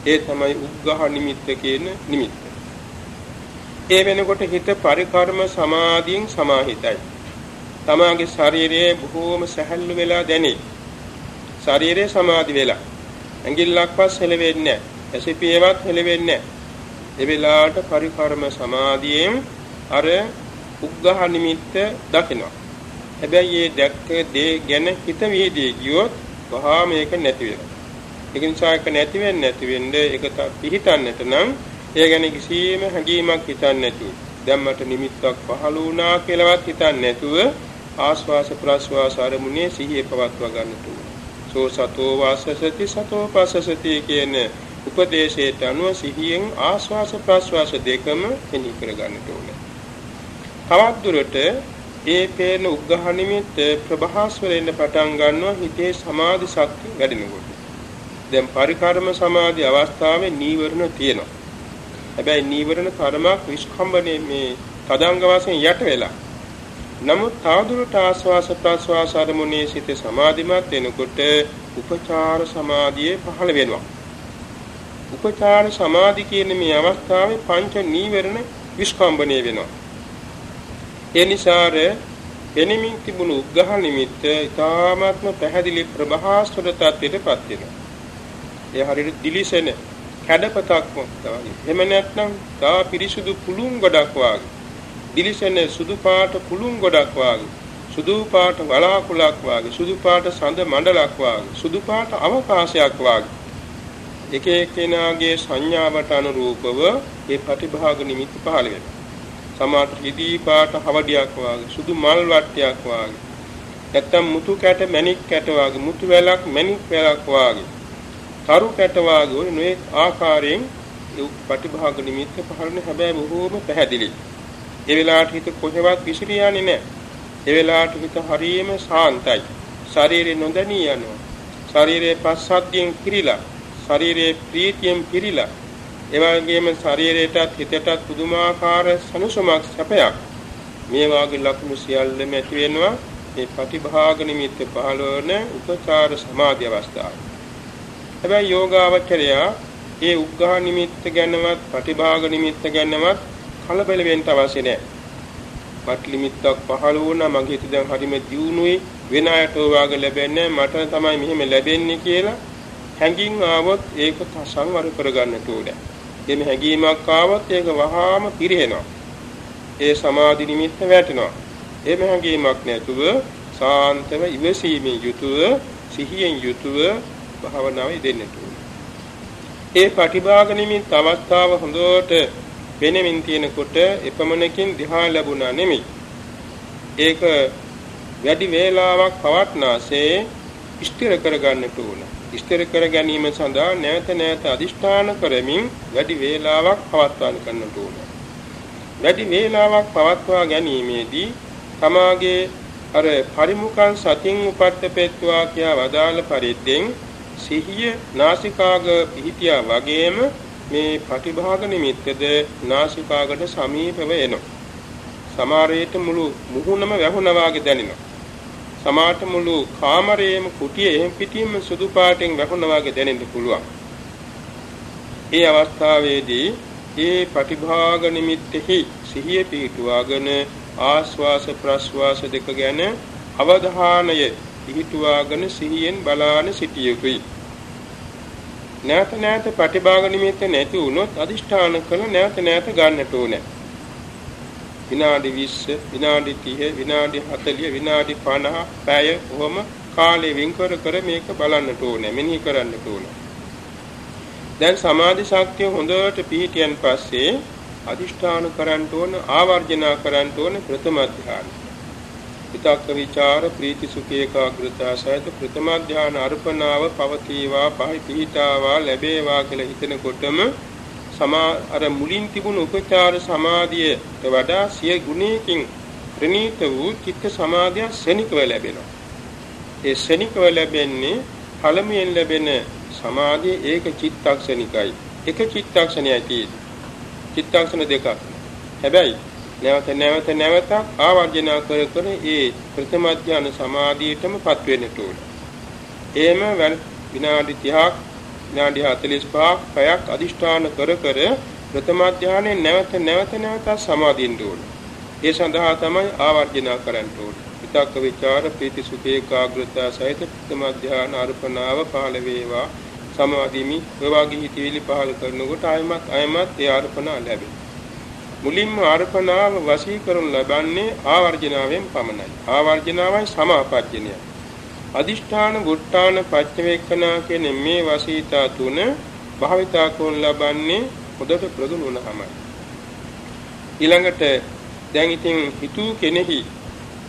ඒ තමයි උග්ඝහ නිමිත්ත කියන නිමිත්ත. ඒ වෙනකොට හිත පරිකර්ම සමාධියෙන් සමාහිතයි. තමාගේ ශරීරයේ බොහෝම සැහැල්ලු වෙලා දැනේ. ශරීරයේ සමාධි වෙලා. ඇඟිල්ලක්වත් හෙලවෙන්නේ නැහැ. ඇසිපියවත් හෙලවෙන්නේ නැහැ. ඒ වෙලාවට පරිකර්ම සමාධියෙන් අර උග්ඝහ නිමිත්ත දකිනවා. හැබැයි මේ දැක්ක දේ ගැන හිත වේදී ගියොත් වහා මේක නැති වෙනවා. ඒක නිසා ඒක නැති වෙන්නේ නැති වෙන්නේ ඒක පිහිටන්නට නම් ඒ ගැන කිසිම හැඟීමක් හිතන්නේ නැතුව දැන් මට නිමිත්තක් පහළ වුණා කියලාවත් හිතන්නේ නැතුව ආස්වාස ප්‍රස්වාස අරමුණේ සිහිය පවත්වා ගන්නට ඕන. සෝ සතෝ වාසසති සතෝ පසසති කියන උපදේශයට අනුව සිහියෙන් ආස්වාස ප්‍රස්වාස දෙකම එනි කර ගන්නට ඕන. තවත් දුරට ඒ පේන උග්ඝහ නිමිත්ත ප්‍රභාස්වරෙන් පටන් ගන්නවා හිතේ සමාධි ශක්තිය වැඩෙනකොට. දැන් පරිකර්ම සමාධි අවස්ථාවේ නීවරණ තියෙනවා. හැබැයි නීවරණ කර්මක් විස්කම්බනේ මේ තදංග වශයෙන් යට වෙලා. නමුත් තාදුරට ආස්වාස ප්‍රාස්වාස අරමුණේ සිට සමාධිමත් වෙනකොට උපචාර සමාධියේ පහළ වෙනවා. උපචාර සමාධි කියන මේ අවස්ථාවේ පංච නීවරණ විස්කම්බනේ වෙනවා. ඒ නිසාර එනිමින් තිබුණු උග්ඝහ නිමිත්ත ඊ타ත්ම පැහැදිලි ප්‍රභාස්වර තත්ත්වයටපත් වෙනවා. ඒ හරියට දිලිසෙන කැඩපතක් වගේ. එහෙම නැත්නම් තා පිරිසුදු කුළුන් ගොඩක් වාගේ. දිලිසෙන සුදු පාට කුළුන් ගොඩක් වාගේ. සුදු පාට වලාකුලක් වාගේ. සුදු පාට සඳ මණ්ඩලක් වාගේ. සුදු පාට අවකාශයක් වාගේ. එක එක්කෙනාගේ සංඥාවට අනුරූපව මේ ප්‍රතිභාග නිමිති පහළ වෙනවා. සමහර රිදී පාට හවඩියක් වාගේ සුදු මල් වට්ටියක් වාගේ නැත්තම් මුතු කැට මණික් කැට වාගේ මුතු වැලක් මණික් වැලක් වාගේ තරු කැට වාගේ ඔය නොඑක් ආකාරයෙන් ඒ ප්‍රතිභාග නිමිත්ත පහළන හැබැයි බොහෝම පැහැදිලි. ඒ වෙලාවට හිත කොහෙවත් විසිරියන්නේ නැහැ. ඒ වෙලාවට හිත හරියම සාන්තයි. ශරීරේ නොදැනී යනවා. ශරීරයේ පස්සද්ධියෙන් පිරීලා, ශරීරයේ ප්‍රීතියෙන් පිරීලා, ඒ වගේම ශරීරයටත් හිතටත් පුදුමාකාර සනුසමක් සැපයක්. මේ වාගේ ලක්ෂණ සියල්ලම ඇති වෙනවා මේ ප්‍රතිභාග නිමිත්ත පහළවන උපචාර සමාධි අවස්ථාවේ. හැබැයි යෝගාවචරයා ඒ උග්ඝහ නිමිත්ත ගැනවත් ප්‍රතිභාග නිමිත්ත ගැනවත් කලබල වෙන්න අවශ්‍ය නැහැ. වත් නිමිත්තක් පහළ වුණා මගේ හිත දැන් හරිම දියුණුවේ වෙන අයට වාගේ ලැබෙන්නේ මට තමයි මෙහෙම ලැබෙන්නේ කියලා හැඟින් ආවොත් ඒක සංවර කරගන්නට ඕනේ. එimhe හැඟීමක් ආවොත් ඒක වහාම පිරෙනවා. ඒ සමාධි නිමිත්ත වැටෙනවා. එimhe හැඟීමක් නැතුව සාන්තව ඉවසීමෙන් යුතුව සිහියෙන් යුතුව භාවනාවේ දෙන්නට ඕනේ. ඒ පටිභාග නිමිත් අවස්ථාව හොඳට වෙනෙමින් තියෙනකොට එපමණකින් ධ්‍යාන ලැබුණා නෙමෙයි. ඒක වැඩි වේලාවක් පවත්නාසේ ස්ථිර කරගන්නට ඕන. ස්ථිර කර ගැනීම සඳහා නැවත නැවත අදිෂ්ඨාන කරමින් වැඩි වේලාවක් පවත්වාන කරන්නට ඕන. වැඩි වේලාවක් පවත්වා ගැනීමේදී තමාගේ අර පරිමුඛං සතින් උපට්ඨපෙත්වා කියා වදාළ පරිද්දෙන් සිහිය නාසිකාග පිහිටියා වගේම මේ ප්‍රතිභාග නිමිත්තද නාසිකාගට සමීපව එනවා. සමහරේට මුළු මුහුණම වැහුණා වගේ දැනෙනවා. සමහරට මුළු කාමරයේම කුටියේ එහෙම් පිටින්ම සුදු පාටෙන් වැහුණා වගේ දැනෙන්න පුළුවන්. ඒ අවස්ථාවේදී ඒ ප්‍රතිභාග නිමිත්තෙහි සිහිය පිහිටුවාගෙන ආස්වාස ප්‍රස්වාස දෙක ගැන අවධානය පිහිටුවාගෙන සිහියෙන් බලාන සිටිය යුතුයි. නැවත නැවත ප්‍රතිභාග නිමිත්ත නැති වුණොත් අදිෂ්ඨාන කළ නැවත නැවත ගන්නට ඕනේ. විනාඩි 20 විනාඩි 30 විනාඩි 40 විනාඩි 50 පැය කොහොම කාලේ වින්කර කර මේක බලන්නට ඕනේ මෙනෙහි කරන්නට ඕනේ. දැන් සමාධි ශක්තිය හොඳට පිහිටියන් පස්සේ අදිෂ්ඨාන කරන්න ඕන ආවර්ජනා කරන්න ඕන ප්‍රථම ධ්‍යානය. විතක්ක ਵਿਚාර ප්‍රීති සුඛ ඒකාග්‍රතාව සහිත ප්‍රථම ධාන අර්පණාව පවතිවා පහයි පිහිටාවා ලැබේවා කියලා හිතනකොටම සමා අර මුලින් තිබුණු උපචාර සමාධියට වඩා සිය ගුණයකින් ප්‍රනීත වූ චිත්ත සමාධිය ශනිකව ලැබෙනවා. ඒ ශනිකව ලැබෙන්නේ පළමුවෙන් ලැබෙන සමාධිය ඒක චිත්තක්ෂණිකයි. එක චිත්තක්ෂණයයි තියෙන්නේ. චිත්තක්ෂණ දෙකක්. හැබැයි නැවත නැවත නැවත ආවර්ජන කර කර ඒ ප්‍රථම ධානය සමාධියටමපත් වෙන්නට ඕන. එහෙම විනාඩි 30ක් විනාඩි 45ක් පැයක් අදිෂ්ඨාන කර කර ප්‍රථම ධානයේ නැවත නැවත නැවත සමාදින්න ඕන. ඒ සඳහා තමයි ආවර්ජන කරන්න ඕන. විතක්ක ਵਿਚාර ප්‍රීති සුඛ ඒකාග්‍රතාව සහිත ප්‍රථම ධාන අර්පණාව පහළ වේවා. සමාධිමි ඔය වගේ හිතවිලි පහළ කරනකොට ආයමත් ආයමත් ඒ අර්පණා ලැබේ. මුලින්ම අර්පණාව වශී කරනු ලබන්නේ ආවර්ජනාවෙන් පමණයි. ආවර්ජනාවයි සමාපජ්ජනයයි. අදිෂ්ඨාන, ගුට්ටාන, පච්චවේක්ඛනා කියන මේ වශීතා තුන භාවිතා කරනු ලබන්නේ හොඳට ප්‍රගුණ වුණාමයි. ඊළඟට දැන් ඉතින් හිතූ කෙනෙහි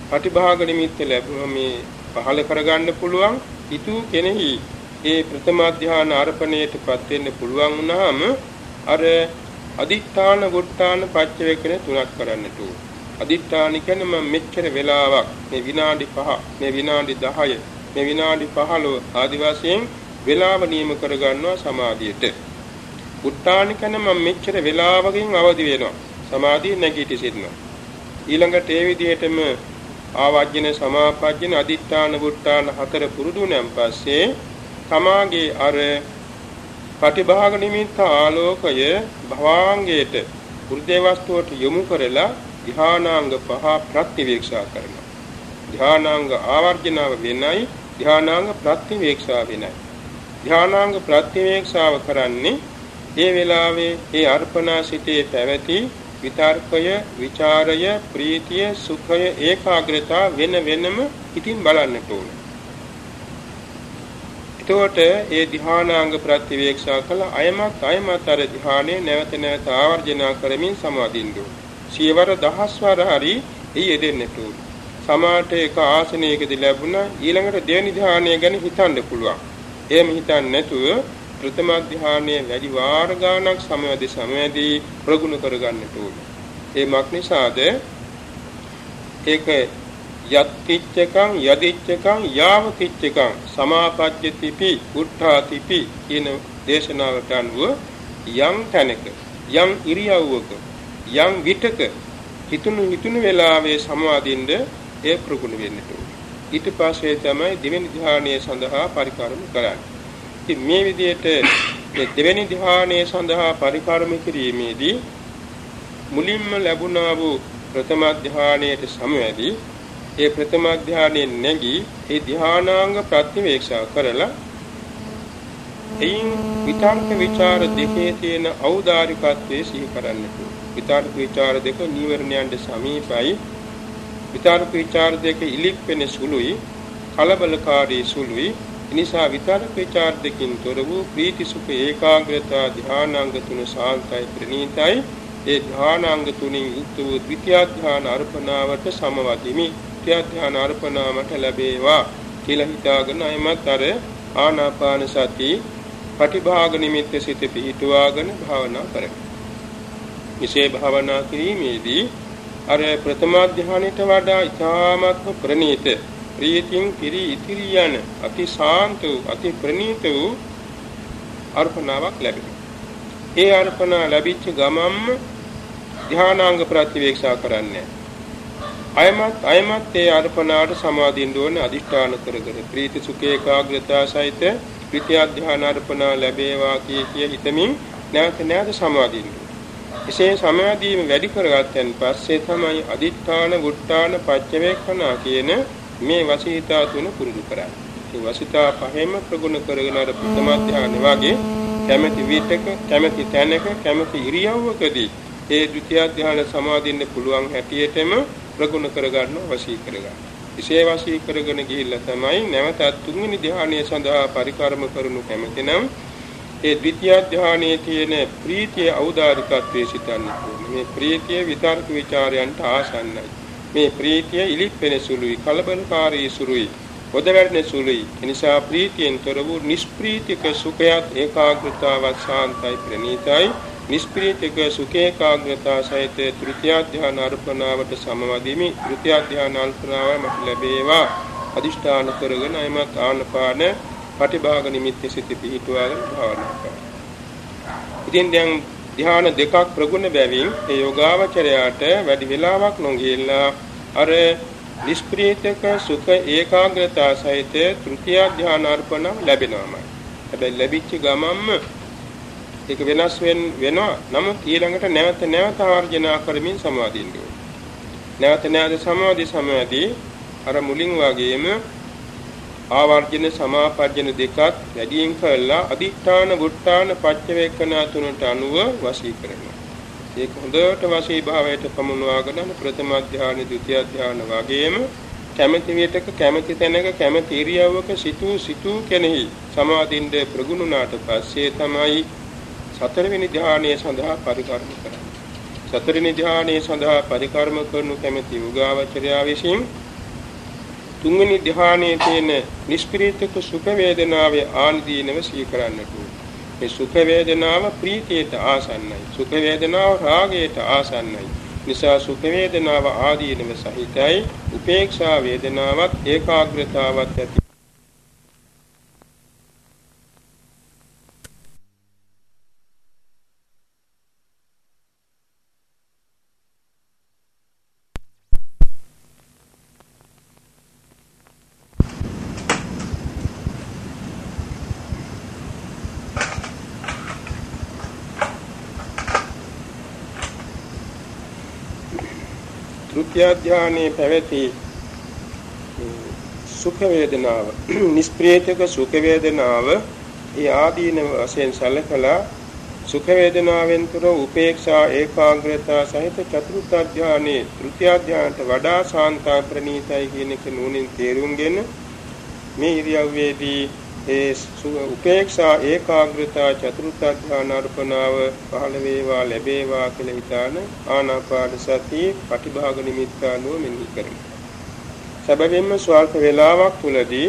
ප්‍රතිභාග නිමිත්ත ලැබුම මේ පහල කරගන්න පුළුවන් හිතූ කෙනෙහි ඒ ප්‍රථම ධානය අර්පණයටපත් වෙන්න පුළුවන් වුණාම අර අදිඨාන ගොට්ටාන පච්චවේකන තුනක් කරන්නට ඕන. අදිඨාන කියන්නේ මම මෙච්චර වෙලාවක් මේ විනාඩි 5 මේ විනාඩි 10 මේ විනාඩි 15 ආදි වශයෙන් වේලාව නියම කරගන්නවා සමාධියට. උත්තාන කියන්නේ මම මෙච්චර වෙලාවකින් අවදි වෙනවා. සමාධිය නැගීටි සිටිනවා. ඊළඟට ඒ විදිහටම ආවජ්ජන සමාපජ්ජන අදිඨාන වුට්ටාන හතර පුරුදු නම් පස්සේ තමාගේ අර පටිභාග නිමිත්ත ආලෝකය භවාංගයට හෘදේ වස්තුවට යොමු කරලා ධානාංග පහ ප්‍රතිවේක්ෂා කරනවා. ධානාංග ආවර්ජනාව වෙනයි ධානාංග ප්‍රතිවේක්ෂා වෙනයි. ධානාංග ප්‍රතිවේක්ෂාව කරන්නේ ඒ වෙලාවේ ඒ අර්පණා සිතේ පැවති විතර්කය, ਵਿਚාරය, ප්‍රීතිය, සුඛය, ඒකාග්‍රතාව වෙන වෙනම ඉතින් බලන්නට ඕනේ. එතකොට ඒ ධානාංග ප්‍රතිවේක්ෂා කළ අයමත් අයමත් අර ධානයේ නැවත නැවත ආවර්ජන කරමින් සමාදින්න ඕන. සියවර දහස්වර හරි එයි යෙදෙන්නට ඕන. සමාට එක ආසනයකදී ලැබුණා ඊළඟට දෙවෙනි ධානය ගැන හිතන්න පුළුවන්. එහෙම හිතන්නේ නැතුව ප්‍රථම ධානයේ වැඩි වාර ගාණක් සමවැදී සමවැදී ප්‍රගුණ කරගන්නට ඕන. ඒ මක් නිසාද ඒක යත්තිච්චකං යදිච්චකං යාවතිච්චකං සමාපජ්ජතිපි උත්ථාතිපි කියන දේශනාවට අනුව යම් තැනක යම් ඉරියව්වක යම් විටක හිතුණු හිතුණු වෙලාවේ සමාදින්ද ඒ ප්‍රගුණ වෙන්නට ඕනේ. ඊට පස්සේ තමයි දෙවෙනි ධ්‍යානයේ සඳහා පරිකාරම කරන්නේ. ඉතින් මේ විදිහට මේ දෙවෙනි ධ්‍යානයේ සඳහා පරිකාරම කිරීමේදී මුලින්ම ලැබුණා වූ ප්‍රථම ධ්‍යානයේ සමවැදී ඒ ප්‍රථම ධානයෙන් නැගී ඒ ධානාංග ප්‍රතිවේක්ෂා කරලා එයින් විතර්ක ਵਿਚාර දෙකේ තියෙන ඖදාරිකත්වයේ සිහි කරන්නට විතර්ක ਵਿਚාර දෙක නීවරණයන්ට සමීපයි. විතර්ක ਵਿਚාර දෙක ඉලිප්පෙන සුළුයි කලබලකාරී සුළුයි. එනිසා විතර්ක ਵਿਚාර දෙකින් තොර වූ ප්‍රීති සුඛ ඒකාග්‍රතා ධානාංග තුන සාන්තයි ප්‍රණීතයි. ඒ ධානාංග තුنين යුක්ත වූ ද්විතිය ධාන අර්පණාවට සමවදිමි ත්‍ත්‍ය ධාන අර්පණා මට ලැබේවා කියලා හිතාගෙන අයමත් අර ආනාපාන සති පටිභාග නිමිත්ත සිත පිහිටුවාගෙන භාවනා කරමි. විශේෂ භාවනා කිරීමේදී අර ප්‍රථම ධානයට වඩා ඊ타මත්ම ප්‍රණීත ප්‍රීතියෙන් පිරි ඉතිරි යන අති ශාන්ත වූ අති ප්‍රණීත වූ අර්පණාවක් ලැබෙනවා. ඒ අර්පණා ලැබිච්ච ගමම්ම ධානාංග ප්‍රතිවේක්ෂා කරන්නේ අයමත් අයමත් ඒ අර්පණාට සමාදින්න ඕනේ අදිෂ්ඨාන කරගෙන ප්‍රීති සුඛ ඒකාග්‍රතාව සහිත ත්‍රිත්‍ය ධ්‍යාන අර්පණා ලැබේවා කිය කිය හිතමින් නැවත නැවත සමාදින්න. එසේ සමාධියම වැඩි කරගත්තන් පස්සේ තමයි අදිෂ්ඨාන, ගුට්ටාන, පච්චවේක්ඛනා කියන මේ වසීතා තුන පුරුදු කරන්නේ. මේ වසිතා පහෙම ප්‍රගුණ කරගෙන අර ප්‍රථම ධ්‍යාන වගේ කැමැති විටක, කැමැති තැනක, කැමැති ඉරියව්වකදී ඒ ද්විතිය ධ්‍යාන සමාදින්න පුළුවන් හැටියටම ප්‍රගුණ කරගන්න වශී කරගන්න. එසේ වශී කරගෙන ගිහිල්ලා තමයි නැවතත් තුන්වෙනි ධ්‍යානය සඳහා පරිකාරම කරනු කැමතිනම් ඒ ද්විතිය ධ්‍යානයේ තියෙන ප්‍රීතිය ඖදාරිකත්වයේ සිතන්න ඕනේ. මේ ප්‍රීතිය විතර්ක ਵਿਚාරයන්ට ආසන්නයි. මේ ප්‍රීතිය ඉලිප්පෙන සුළුයි කලබලකාරී සුළුයි ඔදවැඩෙන සුළුයි එනිසා ප්‍රීතියෙන් තොර වූ නිෂ්ප්‍රීතික සුඛයත් ඒකාග්‍රතාවත් ශාන්තයි ප්‍රණීතයි නිෂ්ප්‍රීතික සුඛේකාග්‍රතා සහිත තෘතිය ධ්‍යාන අර්පණාවට සමවදීමි තෘතිය ධ්‍යාන අර්පණාව මට ලැබේවා අදිෂ්ඨාන කරගෙන එමත් ආනපාන පටිභාග නිමිත්ත සිට පිහිටුවාගෙන භාවනා කරනවා. ඉතින් දැන් ධ්‍යාන දෙකක් ප්‍රගුණ බැවින් ඒ යෝගාවචරයාට වැඩි වෙලාවක් නොගියලා අර නිෂ්ප්‍රීතක සුඛ ඒකාග්‍රතාව සහිත තෘතිය ධ්‍යාන අර්පණ ලැබෙනවාමයි. හැබැයි ලැබිච්ච ගමන්ම ඒක වෙනස් වෙනවා. නමුත් ඊළඟට නැවත නැවත ආර්ජනා කරමින් සමාදින්න නැවත නැවත සමාධි සමාධි අර මුලින් වගේම ආවර්ජන සමාපජ්ජන දෙකත් වැඩියෙන් කළා අදිඨාන වුට්ටාන පච්චවේකන තුනට අනුව වශී කරනවා. ඒක හොඳට වශී භාවයට පමුණවාගෙන ප්‍රථම ධානය, ဒုတိ ය ධානය වගේම කැමැති විටක කැමැති තැනක කැමැති ඉරියව්වක සිටූ සිටූ කෙනෙහි සමාධින්ද ප්‍රගුණුණාට පස්සේ තමයි සතරවෙනි ධානයේ සඳහා පරිකර්ම කරන්නේ. සතරවෙනි ධානයේ සඳහා පරිකර්ම කරනු කැමැති යෝගාවචරයා විසින් තුන්වෙනි ධානයේ තියෙන නිෂ්ප්‍රීතක සුඛ වේදනාවේ ආනිදීනව සිහි කරන්නට මේ සුඛ වේදනාව ප්‍රීතියට ආසන්නයි. සුඛ වේදනාව රාගයට ආසන්නයි. නිසා සුඛ වේදනාව ආදීනව සහිතයි. උපේක්ෂා වේදනාවත් ඒකාග්‍රතාවත් ඇති විද්‍යාඥානයේ පැවති සුඛ වේදනාව නිස්ප්‍රියතක සුඛ වේදනාව ඒ ආදීන වශයෙන් සැලකලා සුඛ වේදනාවෙන් තොර උපේක්ෂා ඒකාග්‍රතාව සහිත චතුර්ථ ධානයේ තෘතිය ධානයට වඩා සාන්තා ප්‍රණීතයි කියන එක නුවණින් තේරුම්ගෙන මේ ඉරියව්වේදී ඒ උපේක්ෂා ඒකාග්‍රතා චතුර්ථ ධානාර්පණාව පහළ වේවා ලැබේවා කියලා හිතාන ආනාපාන සතිය පටිභාග නිමිත්තානුව මෙනෙහි කරමු. සැබවින්ම ස්වල්ප වේලාවක් තුලදී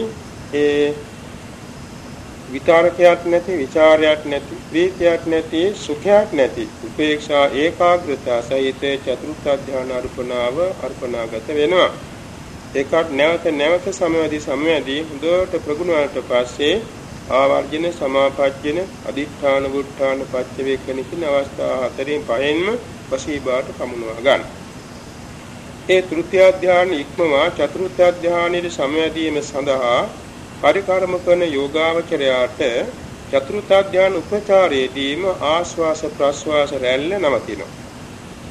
ඒ විචාරකයක් නැති විචාරයක් නැති ප්‍රීතියක් නැති සුඛයක් නැති උපේක්ෂා ඒකාග්‍රතාව සහිත චතුර්ථ ධානාර්පණාව අර්පණාගත වෙනවා. ඒකත් නැවත නැවත සමවැදී සමවැදී හොඳට ප්‍රගුණ පස්සේ ආවර්ජන සමාපජ්ජන අදිඨාන වුට්ඨාන පච්චවේකන කියන අවස්ථා හතරෙන් පහෙන්ම වශීබාට පමුණවා ගන්න. ඒ තෘත්‍ය ධානය ඉක්මවා චතුර්ථ ධානයේ සමවැදීම සඳහා පරිකර්ම කරන යෝගාවචරයාට චතුර්ථ ධාන උපචාරයේදීම ආස්වාස ප්‍රස්වාස රැල්ල නවතිනවා.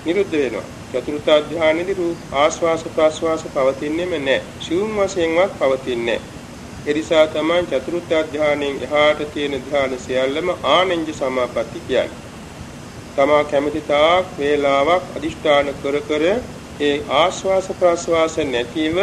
නිරුද්ධ වෙනවා. චතුර්ථ අධ්‍යානෙදී රූප ආස්වාස ප්‍රාස්වාස පවතින්නේම නැහැ. සිවුම් වශයෙන්වත් පවතින්නේ නැහැ. ඒ නිසා තමයි චතුර්ථ අධ්‍යානෙන් එහාට තියෙන ධ්‍යාන සියල්ලම ආනෙන්ජ සමාපatti කියන්නේ. තමා කැමති තාක් වේලාවක් අදිෂ්ඨාන කර කර ඒ ආස්වාස ප්‍රාස්වාස නැතිව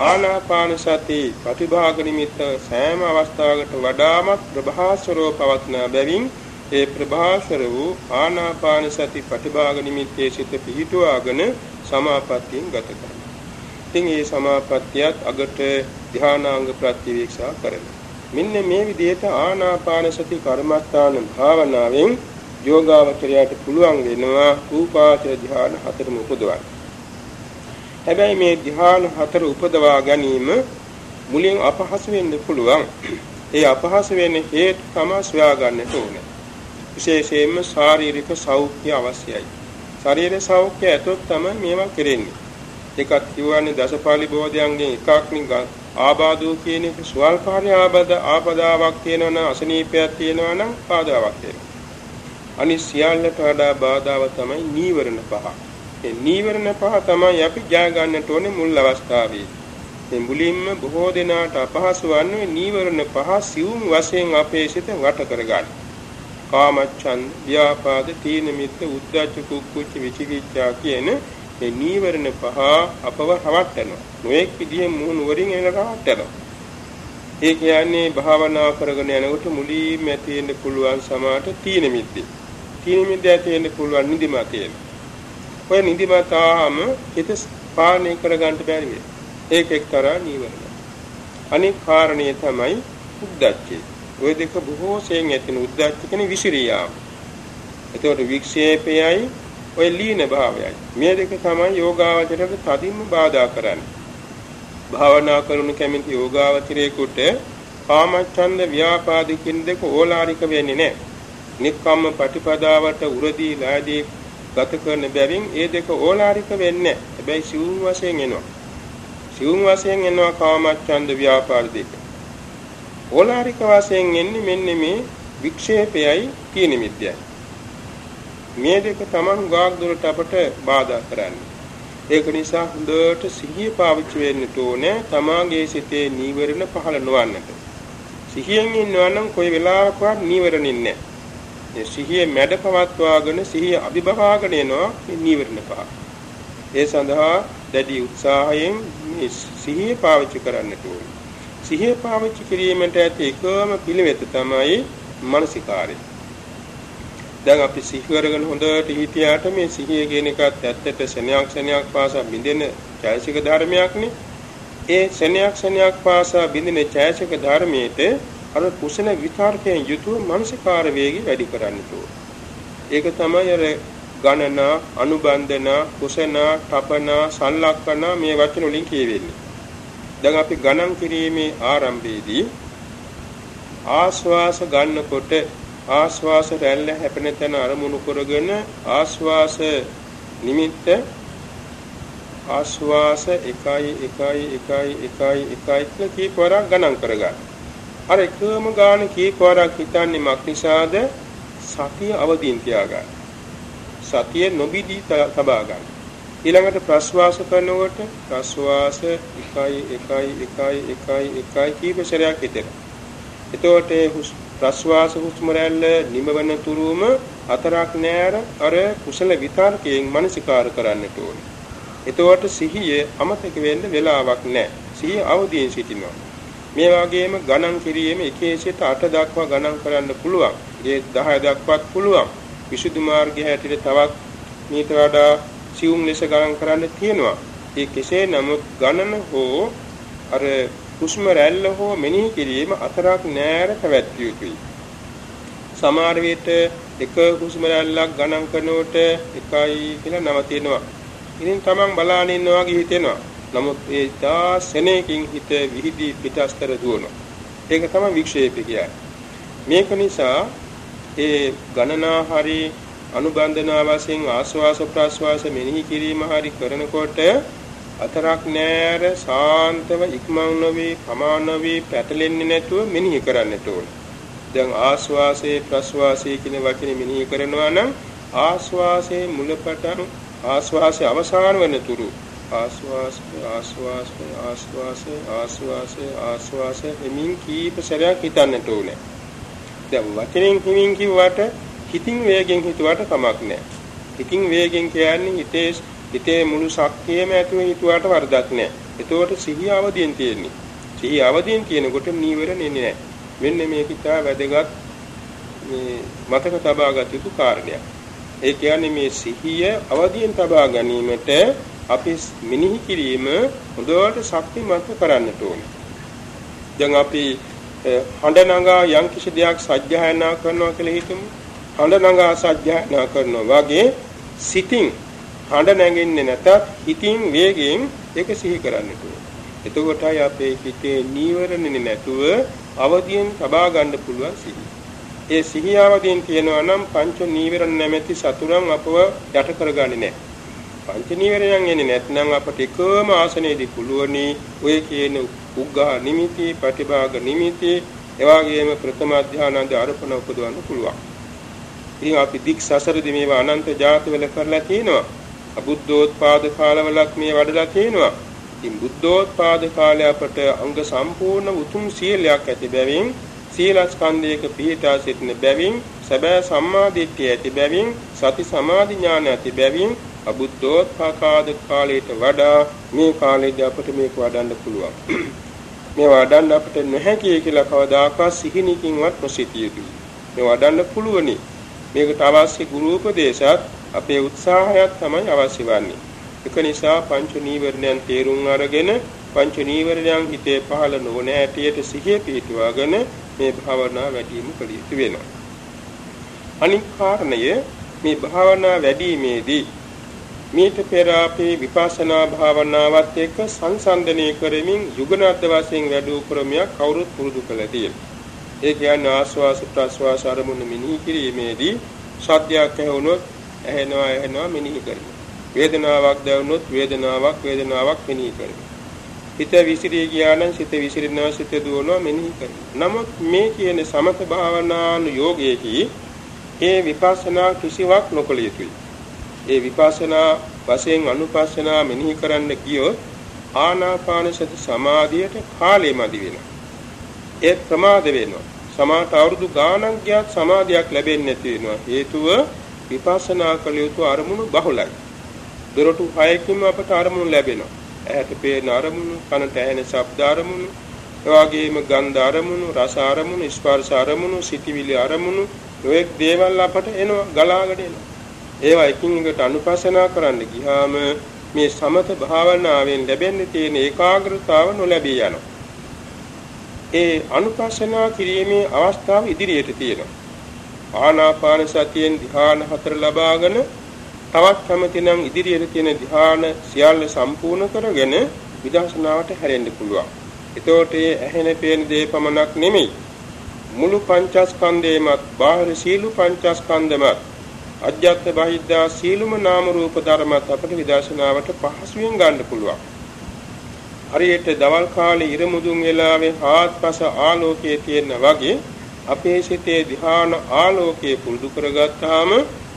ආනාපාන සති ප්‍රතිභාග නිමිත්ත සෑම අවස්ථාවකට වඩාමත් ප්‍රභාස්වරව පවත්න බැවින් ඒ ප්‍රභාසර වූ ආනාපාන සති ප්‍රතිභාග නිමිත්තේ සිට පිහිටුවාගෙන සමාපත්තියෙන් ගත කරනවා. ඉතින් මේ සමාපත්තියත් අගට ධානාංග ප්‍රතිවීක්ෂා කරනවා. මෙන්න මේ විදිහට ආනාපාන සති කර්මස්ථාන භාවනාවෙන් යෝගාවචරයට පුළුවන් වෙනවා රූපාචර ධ්‍යාන හතරම උපදවන්න. හැබැයි මේ ධ්‍යාන හතර උපදවා ගැනීම මුලින් අපහසු වෙන්න පුළුවන්. ඒ අපහසු වෙන හේතු තමයි සොයා ගන්නට ඕනේ. විශේෂයෙන්ම ශාරීරික සෞඛ්‍ය අවශ්‍යයි. ශරීර සෞඛ්‍ය ඇතොත් තමයි මේවා කෙරෙන්නේ. ඒකත් කියවන්නේ දසපාලි බෝධයන්ගෙන් එකක් නික ආබාධෝ කියන එක ස්වල්පාරි ආබද ආපදාවක් තියෙනවා නම් අසනීපයක් තියෙනවා නම් බාධාවක් වෙනවා. අනිත් සියල්ලට වඩා බාධාව තමයි නීවරණ පහ. ඒ නීවරණ පහ තමයි අපි ජය ගන්නට ඕනේ මුල් අවස්ථාවේ. මේ මුලින්ම බොහෝ දෙනාට අපහසු වන්නේ නීවරණ පහ සිවුම් වශයෙන් අපේ සිත වට කරගන්න. කාමච්ඡන්ද, ව්‍යාපාද, තීන මිද්ද, උද්ධච්ච කුක්කුච්ච විචිකිච්ඡා කියන මේ නීවරණ පහ අපව රවට්ටනවා. නොඑක් විදිහේ මුහුණු වරින් එන රවට්ටනවා. ඒ කියන්නේ භාවනා කරගෙන යනකොට මුලින්ම ඇති වෙන්න පුළුවන් සමාට තීන මිද්ද. තීන මිද්ද ඇති වෙන්න පුළුවන් නිදිමත තියෙන. ඔය නිදිමත ආවම හිත පාලනය කරගන්න බැරි වෙනවා. ඒක එක්තරා නීවරණ. අනික් කාරණේ තමයි උද්දච්චය. ওই දෙක බොහෝ සෙයින් ඇතින උද්දච්ච කියන විසිරියාව. එතකොට වික්ෂේපයයි ඔය ලීන භාවයයි. මේ දෙක තමයි යෝගාවචරයට තදින්ම බාධා කරන්නේ. භාවනා කරනු කැමති යෝගාවචරයේකට කාමච්ඡන්ද ව්‍යාපාදිකින් දෙක ඕලාරික වෙන්නේ නැහැ. නික්කම්ම පටිපදාවට උරදී ලාදී ගත කරන බැවින් ඒ දෙක ඕලාරික වෙන්නේ නැහැ. හැබැයි සිවුම් වශයෙන් එනවා. සිවුම් වශයෙන් එනවා කාමච්ඡන්ද ව්‍යාපාද දෙක. ඕලාරික වශයෙන් එන්නේ මෙන්න මේ වික්ෂේපයයි තීන මිද්‍යයි. මේ දෙක Taman ගාක් දුරට අපට බාධා කරන්නේ. ඒක නිසා හොඳට සිහිය පාවිච්චි වෙන්න ඕනේ තමාගේ සිතේ නීවරණ පහළ නොවන්නට. සිහියෙන් ඉන්නවා නම් කොයි වෙලාවකවත් නීවරණින් නැහැ. ඒ සිහිය මැඩ පවත්වාගෙන සිහිය අභිභවාගෙන එනවා නීවරණ පහ. ඒ සඳහා දැඩි උත්සාහයෙන් මේ සිහිය පාවිච්චි කරන්නට ඕනේ. සිහිය පාවිච්චි කිරීමට ඇති එකම පිළිවෙත තමයි මානසිකාරය. දැන් අපි සිහි කරගෙන හොඳට හිතියාට මේ සිහිය කියන එකත් ඇත්තට සෙනයක් සෙනයක් පාසා බින්දෙන චෛසික ධර්මයක්නේ. ඒ සෙනයක් සෙනයක් පාසා බින්දින ඡායසික ධර්මයේට අර කුසල විචාරකයෙන් යුතුව මානසිකාර වේගي වැඩි කරන්න ඒක තමයි අර ගණන, අනුබන්ධන, කුසන, තපන, සල්ලක්කන මේ වචන වලින් කියවෙන්නේ. දැන් අපි ගණන් කිරීමේ ආරම්භයේදී ආස්වාස ගන්නකොට ආස්වාස රැල්ල හැපෙන තැන අරමුණු කරගෙන ආස්වාස නිමිත්ත ආශ්වාස 1 1 1 1 1 කියලා කීපවරක් ගණන් කරගන්න. අර එකම ගාන කීපවරක් හිතන්නේ මක් නිසාද? සතිය අවදීන් තියාගන්න. සතිය නොබිදී තබා ගන්න. ඊළඟට ප්‍රශ්වාස කරනකොට ප්‍රශ්වාස 1 1 1 1 1 කීප සැරයක් හිතෙනවා. එතකොට ප්‍රශ්වාස හුස්ම රැල්ල නිමවන තුරුම හතරක් නෑර අර කුසල විතර්කයෙන් මනසිකාර කරන්නට ඕනේ. එතකොට සිහිය අමතක වෙන්න වෙලාවක් නැහැ. සිහිය අවදීන් සිටිනවා. මේ වගේම ගණන් කිරීම 1 සිට 8 දක්වා ගණන් කරන්න පුළුවන්. ඒ 10 දක්වත් පුළුවන්. විසුද්ධි මාර්ගය හැටියට තවත් මීට වඩා සියුම් ලෙස ගණන් කරන්න තියෙනවා. ඒ කෙසේ නමුත් ගණන හෝ අර හුස්ම රැල්ල හෝ මෙනෙහි කිරීම අතරක් නෑර පැවැත්විය යුතුයි. සමහර විට එක හුස්ම රැල්ලක් ගණන් කරනකොට එකයි කියලා නවතිනවා. ඉතින් තමන් බලාගෙන ඉන්නවා වගේ හිතෙනවා. නමුත් ඒ තා සෙනෙකින් හිත විහිදී පිටස්තර දුවනවා. ඒක තමයි වික්ෂේපය කියන්නේ. මේක නිසා ඒ ගණනා හරි අනුබන්ධනා වශයෙන් ආස්වාස ප්‍රාස්වාස මෙනෙහි කිරීම හරි කරනකොට අතරක් නෑර සාන්තව ඉක්මන් නොවේ ප්‍රමාණ නොවේ පැටලෙන්නේ නැතුව මෙනෙහි කරන්නට ඕන. දැන් ආස්වාසේ ප්‍රස්වාසේ කියන වචනේ මෙනෙහි කරනවා නම් ආස්වාසේ මුලපටන් ආස්වාසය අවසාන වෙන තුරු ආස්වාසය ආස්වාසය ආස්වාසය ආස්වාසය ආස්වාසය එමින් කීප සැරයක් හිතන්නට ඕනේ. දැන් වචනෙන් හිමින් කිව්වට හිතින් වේගෙන් හිතුවට කමක් නැහැ. හිතින් වේගෙන් කියන්නේ හිතේ හිතේ මුළු ශක්තියම ඇතුව හිතුවට වරදක් නැහැ. ඒතකොට සිහිය අවදියෙන් තියෙන්නේ. සිහිය අවදියෙන් කියනකොට නීවරණ එන්නේ නැහැ. මෙන්න මේක ඉතා වැදගත් මේ මතක තබා ගත යුතු කාරණයක්. ඒ කියන්නේ මේ සිහිය අවදියෙන් තබා ගැනීමට අපි මිනිහි කිරීම හොඳට ශක්තිමත් කරන්නට ඕනේ. දැන් අපි හඬ නගා යම් කිසි දෙයක් සජ්ජායනා කරනවා කියලා හිතමු. හඬ නගා සජ්ජායනා කරනවා වගේ සිතින් හඬ නැගින්නේ නැතත් හිතින් වේගයෙන් ඒක සිහි කරන්නට ඕනේ. එතකොටයි අපේ හිතේ නීවරණනේ නැතුව අවදියෙන් තබා ගන්න පුළුවන් සිහිය. ඒ සිහියාවදීන් කියනවා නම් පංච නීවරණ නැමැති සතුරන් අපව යට කරගන්නේ නැහැ. පංච නීවරණයන් එන්නේ නැත්නම් අපට එකම ආසනයේදී පුළුවනි ඔය කියන උග්ඝා නිමිති, ප්‍රතිභාග නිමිති, එවාගෙම ප්‍රථම ධානන්ද අර්පණ උපදවන්න පුළුවන්. ඉතින් අපි දික් සසරදී මේවා අනන්ත ජාතිවල කරලා තියෙනවා. අබුද්ධෝත්පාද කාලවලක් මේ වඩලා තියෙනවා. ඉතින් බුද්ධෝත්පාද කාලය අපට අංග සම්පූර්ණ උතුම් සීලයක් ඇති බැවින් සීලස්කන්ධයක පිහිටා සිටින බැවින් සැබෑ සම්මාදිට්ඨිය ඇති බැවින් සති සමාධි ඥාන ඇති බැවින් අබුද්ධෝත්පාද කාලයට වඩා මේ කාලේදී අපට මේක වඩන්න පුළුවන්. මේ වඩන්න අපිට නැහැ කියලා කවදාකවත් සිහිනකින්වත් නොසිතිය යුතුයි. මේ වඩන්න පුළුවනි. මේකට අවශ්‍ය ගුරු උපදේශات අපේ උත්සාහයක් තමයි අවශ්‍ය වන්නේ. ඒක නිසා පංච නීවරණයන් තේරුම් අරගෙන පංච නීවරණයන් හිතේ පහළ නොවන ඇටියට සිහිය පිහිටුවාගෙන මේ භාවනා වැඩිම කළ යුතු වෙනවා. අනික් කාරණය මේ භාවනා වැඩිීමේදී මීට පෙර අපේ විපස්සනා භාවනාවත් එක්ක සංසන්දනය කරමින් යුගනද්ද වශයෙන් වැඩි ක්‍රමයක් කවුරුත් පුරුදු කළා තියෙනවා. ඒ කියන්නේ ආස්වාස ප්‍රස්වාස අරමුණ මෙනෙහි කිරීමේදී සත්‍යයක් ඇහුනොත් ඇහෙනවා ඇහෙනවා මෙනෙහි කරනවා. වේදනාවක් දැනුනොත් වේදනාවක් වේදනාවක් මෙනෙහි කරනවා. හිත විසිරී ගියා නම් සිත විසිරෙනවා සිත දුවනවා මෙනෙහි කරනවා. නමුත් මේ කියන සමත භාවනානු යෝගයේදී ඒ විපස්සනා කිසිවක් නොකළ යුතුයි. ඒ විපස්සනා වශයෙන් අනුපස්සනා මෙනෙහි කරන්න ගියොත් ආනාපාන සති සමාධියට කාලෙ මදි වෙනවා. ඒ ප්‍රමාද වෙනවා. සමාත අවුරුදු ගාණක් ගියත් සමාධියක් ලැබෙන්නේ නැති වෙනවා. හේතුව විපස්සනා කළ යුතු අරමුණු බහුලයි. දොරටු හයකින්ම අපට අරමුණු ලැබෙනවා. ඇහැට පේන අරමුණු, කනට ඇහෙන ශබ්ද අරමුණු, එවාගේම ගන්ධ අරමුණු, රස අරමුණු, ස්පර්ශ අරමුණු, සිතිවිලි අරමුණු, ඔයෙක් දේවල් අපට එනවා, ගලාගෙන එනවා. ඒවා එකින් එකට අනුපස්සනා කරන්න ගියාම මේ සමත භාවනාවෙන් ලැබෙන්න තියෙන ඒකාග්‍රතාව නොලැබී යනවා. ඒ අනුපස්සනා කිරීමේ අවස්ථාව ඉදිරියට තියෙනවා. ආනාපාන සතියෙන් ධ්‍යාන හතර ලබාගෙන තවත් කැමතිනම් ඉදිරියට තියෙන ධ්‍යාන සියල්ල සම්පූර්ණ කරගෙන විදර්ශනාවට හැරෙන්න පුළුවන්. එතකොට මේ ඇහෙන පේන දේ පමණක් නෙමෙයි මුළු පංචස්කන්ධේමත් බාහිර සීළු පංචස්කන්ධමත් අජ්ජත් බහිද්දා සීලුම නාම රූප ධර්මත් අපිට විදර්ශනාවට පහසුවෙන් ගන්න පුළුවන්. හරියට දවල් කාලේ ඉර මුදුන් වෙලාවේ හාත්පස ආලෝකයේ තියෙන වගේ අපේ සිතේ ධ්‍යාන ආලෝකයේ පුරුදු කරගත්තාම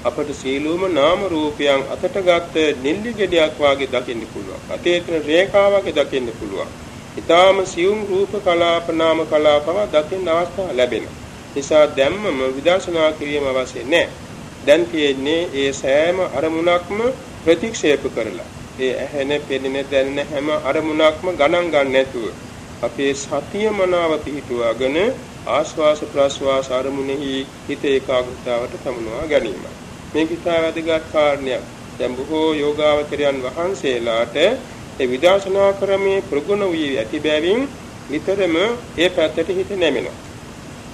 අපට සීලුම නාම රූපයන් අතට ගත්ත නිල්ලි ගෙඩියක් වාගේ දකින්න පුළුවන්. අතේ තියෙන රේඛාවක දකින්න පුළුවන්. ඊටාම සියුම් රූප කලාප නාම කලාපව දකින්න අවස්ථාව ලැබෙනවා. නිසා දැම්මම විදර්ශනා කිරීම අවශ්‍ය නැහැ. දැන් තියෙන්නේ ඒ සෑම අරමුණක්ම ප්‍රතික්ෂේප කරලා ඒ ඇහෙන පෙනෙන දැනෙන හැම අරමුණක්ම ගණන් ගන්න නැතුව අපේ සතිය මනාව පිහිටුවාගෙන ආස්වාස ප්‍රස්වාස අරමුණෙහි හිත ඒකාග්‍රතාවට පමුණවා ගැනීම. මේක ඉතා වැදගත් කාරණයක්. දැන් බොහෝ යෝගාවචරයන් වහන්සේලාට ඒ විදර්ශනා ක්‍රමයේ ප්‍රගුණ වී ඇති බැවින් විතරම ඒ පැත්තට හිත නැමෙනවා.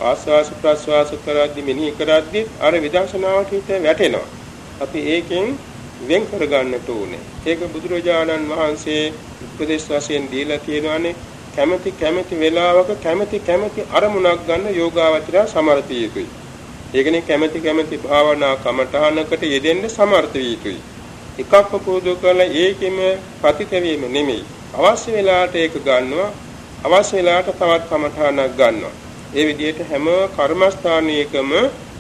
ආස්වාස ප්‍රස්වාස කරද්දි මෙනෙහි කරද්දි අර විදර්ශනාවට හිත වැටෙනවා. අපි ඒකෙන් වෙන් කරගන්නට ඕනේ. ඒක බුදුරජාණන් වහන්සේ උපදේශ වශයෙන් දීලා තියෙනවානේ කැමැති කැමැති වෙලාවක කැමැති කැමැති අරමුණක් ගන්න යෝගාවචරය සමර්ථ යුතුයි. ඒකනේ කැමැති කැමැති භාවනා කමඨහනකට යෙදෙන්න සමර්ථ විය යුතුයි. එකක් පුරුදු කරලා ඒකෙම පතිත වීම නෙමෙයි. අවශ්‍ය වෙලාවට ඒක ගන්නවා. අවශ්‍ය වෙලාවට තවත් කමඨහනක් ගන්නවා. ඒ විදිහට හැම කර්මස්ථානයකම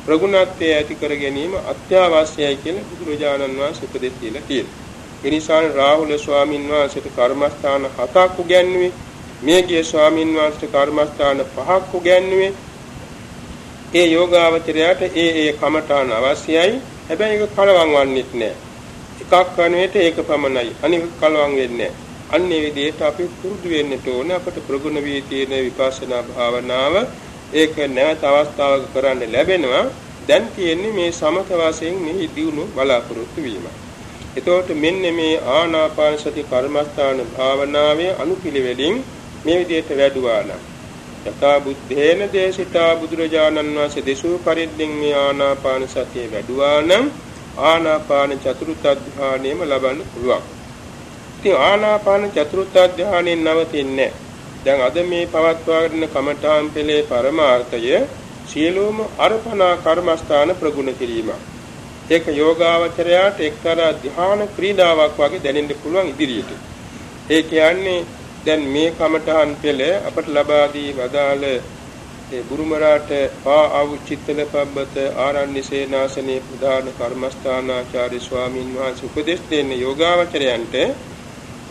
ප්‍රගුණත්වයේ ඇති කර ගැනීම අත්‍යවශ්‍යයි කියලා බුදුරජාණන් වහන්සේ උපදෙස් දීලා තියෙනවා. ඒ නිසා රාහුල ස්වාමීන් වහන්සේට කර්මස්ථාන හතක් උගන්වුවේ. මේගිය ස්වාමීන් වහන්සේට කර්මස්ථාන පහක් උගන්වුවේ. ඒ යෝගාවචරයට ඒ ඒ කමඨාන අවශ්‍යයි. හැබැයි ඒක කලවම් වන්නේත් නැහැ. එකක් කණුවේට ඒක පමණයි. අනික කලවම් වෙන්නේ නැහැ. අන්නේ විදිහට අපි පුරුදු වෙන්නට ඕනේ අපට ප්‍රගුණ වී තියෙන විපස්සනා භාවනාව ඒක නැවත අවස්ථාවක කරන්න ලැබෙනවා දැන් තියෙන්නේ මේ සමත වශයෙන් මෙහි දියුණු බලාපොරොත්තු වීම. එතකොට මෙන්න මේ ආනාපාන සති කර්මස්ථාන භාවනාවේ අනුපිළිවෙලින් මේ විදිහට වැඩුවා නම් යථා බුද්ධේන දේශිතා බුදුරජාණන් වහන්සේ දෙසූ පරිද්දෙන් මේ ආනාපාන සතිය වැඩුවා නම් ආනාපාන චතුර්ථ ධානයම ලබන්න පුළුවන්. ඉතින් ආනාපාන චතුර්ථ ධානයෙන් නවතින්නේ දැන් අද මේ පවත්වාගෙන කමඨාන් පෙළේ පරමාර්ථය සියලුම අර්පණා කර්මස්ථාන ප්‍රගුණ කිරීම. ඒක යෝගාවචරයාට එක්තරා ධ්‍යාන ක්‍රීඩාවක් වගේ දැනෙන්න පුළුවන් ඉදිරියට. ඒ කියන්නේ දැන් මේ කමඨහන් පෙළ අපට ලබා දී වදාළ ඒ බුරුමරාට පා ආවුචිත්තල පබ්බත ආරණ්‍ය සේනාසනේ ප්‍රධාන කර්මස්ථානාචාර්ය ස්වාමින් වහන්සේ උපදෙස් දෙන්න යෝගාවචරයන්ට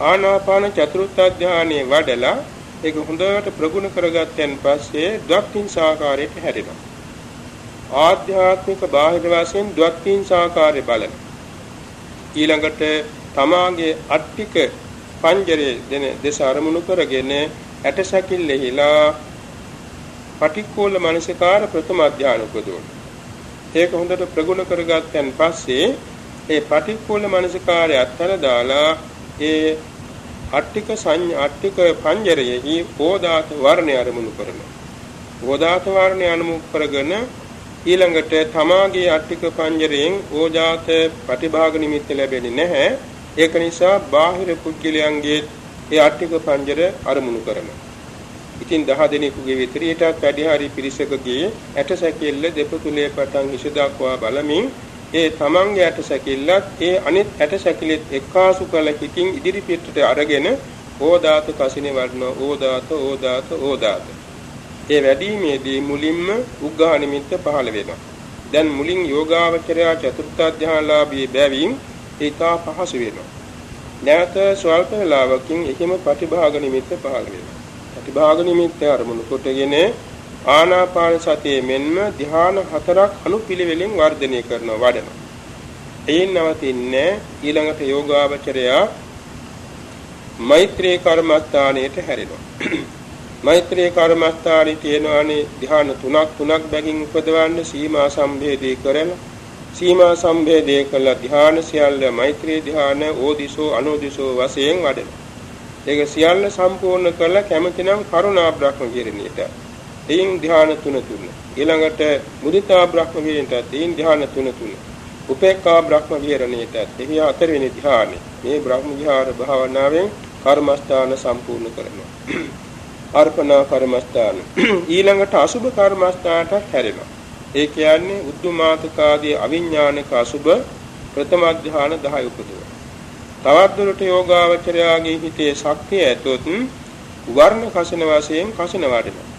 ආනාපාන චතුර්ථ ධානයේ වඩලා ඒක හොඳට ප්‍රගුණ කරගත්තන් පස්සේ ද්වක්ඛින් සාකාරයට හැරෙනවා. ආධ්‍යාත්මික බාහිර වශයෙන් ද්වක්ඛින් සාකාරය බලන. ඊළඟට තමාගේ අට්ටික පංජරයේ දෙන දේශ අරමුණු කරගෙන ඇටසැකිල්ලෙහිලා පටික්කෝල මනසිකාර ප්‍රථම අධ්‍යාන උපදවන. ඒක හොඳට ප්‍රගුණ කරගත්තන් පස්සේ ඒ පටික්කෝල මනසිකාරය අත්තර දාලා ඒ අට්ටික සංඥා අට්ටික පංජරයෙහි ඕදාත වර්ණය අරමුණු කරනවා. ඕදාත වර්ණය අනුමුඛ කරගෙන ඊළඟට තමාගේ අට්ටික පංජරයෙන් ඕජාත ප්‍රතිභාග නිමිත්ත ලැබෙන්නේ නැහැ. ඒක නිසා බාහිර පුද්ගලයන්ගේ ඒ අට්ටික පංජර අරමුණු කරනවා. ඉතින් 10 දෙනෙකුගේ විතරයටත් වැඩි හරි පිරිසකගේ ඇට සැකිල්ල දෙපතුලේ පටන් හිස දක්වා බලමින් ඒ තමන්ගේ ඇට සැකිල්ලත් ඒ අනිත් ඇට සැකිල්ලෙත් එක්කාසු කළ හිතින් ඉදිරි පිටට අරගෙන ඕදාත කසිනේ වඩන ඕදාත ඕදාත ඕදාත ඒ වැඩිමේදී මුලින්ම උග්ඝා නිමිත්ත පහළ වෙනවා. දැන් මුලින් යෝගාවචරයා චතුර්ථ ධ්‍යානලාභී බැවින් ඒකා පහසු වෙනවා. නැවත ස්වල්ප වේලාවකින් එකම ප්‍රතිභාග නිමිත්ත පහළ වෙනවා. ප්‍රතිභාග නිමිත්ත අරමුණු කොටගෙන ආනාපාන සතියේ මෙන්ම ධ්‍යාන හතරක් අනුපිළිවෙලින් වර්ධනය කරනවා වඩනවා. එයින් නවතින්නේ ඊළඟට යෝගාවචරයා මෛත්‍රී කර්මස්ථානයට හැරෙනවා. මෛත්‍රී කර්මස්ථානයේ තියෙනවානේ ධ්‍යාන තුනක් තුනක් බැගින් උපදවන්න සීමා සම්භේදී කරලා සීමා සම්භේදේ කළ ධ්‍යාන සියල්ල මෛත්‍රී ධ්‍යාන ඕදිසෝ අනෝදිසෝ වශයෙන් වඩනවා. ඒක සියල්ල සම්පූර්ණ කළ කැමතිනම් කරුණා බ්‍රහ්ම විහරණියට. එයින් ධ්‍යාන තුන තුන. ඊළඟට මුදිතා බ්‍රහ්ම විහරණයට එයින් ධ්‍යාන තුන තුන. උපේක්ඛා බ්‍රහ්ම විහරණයට එහි හතරවෙනි ධ්‍යානෙ. මේ බ්‍රහ්ම විහාර භාවනාවෙන් කර්මස්ථාන සම්පූර්ණ කරනවා. අර්පණා කර්මස්ථාන. ඊළඟට අසුභ කර්මස්ථානට හැරෙනවා. ඒ කියන්නේ උද්දුමාතකාදී අවිඥානික අසුභ ප්‍රථම ධ්‍යාන 10 උපදවනවා. තවත් දුරට යෝගාවචරයාගේ හිතේ ශක්තිය ඇතොත් වර්ණ කසින වශයෙන් කසින වඩනවා.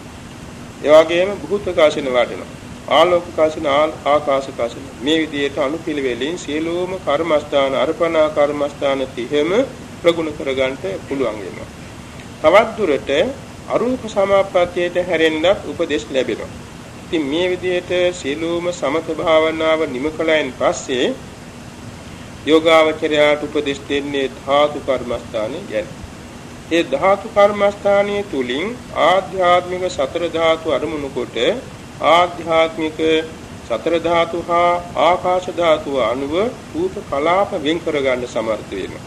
ඒ වගේම භූත කසින වඩනවා. ආලෝක කසින ආකාශ කසින මේ විදිහට අනුපිළිවෙලින් සියලුම කර්මස්ථාන අර්පණා කර්මස්ථාන තිහෙම ප්‍රගුණ කරගන්නට පුළුවන් වෙනවා. තවත් දුරට අරූප සමාප්‍රත්‍යයට හැරෙන්නත් උපදෙස් ලැබෙනවා. ඉතින් මේ විදිහට සියලුම සමත භාවනාව නිම කලයන් පස්සේ යෝගාවචරයාට උපදෙස් දෙන්නේ ධාතු කර්මස්ථානය ගැන. ඒ ධාතු කර්මස්ථානයේ තුලින් ආධ්‍යාත්මික සතර ධාතු අරමුණු කොට ආධ්‍යාත්මික සතර ධාතු හා ආකාශ ධාතුව අනුව රූප කලාප වෙන් කරගන්න සමර්ථ වෙනවා.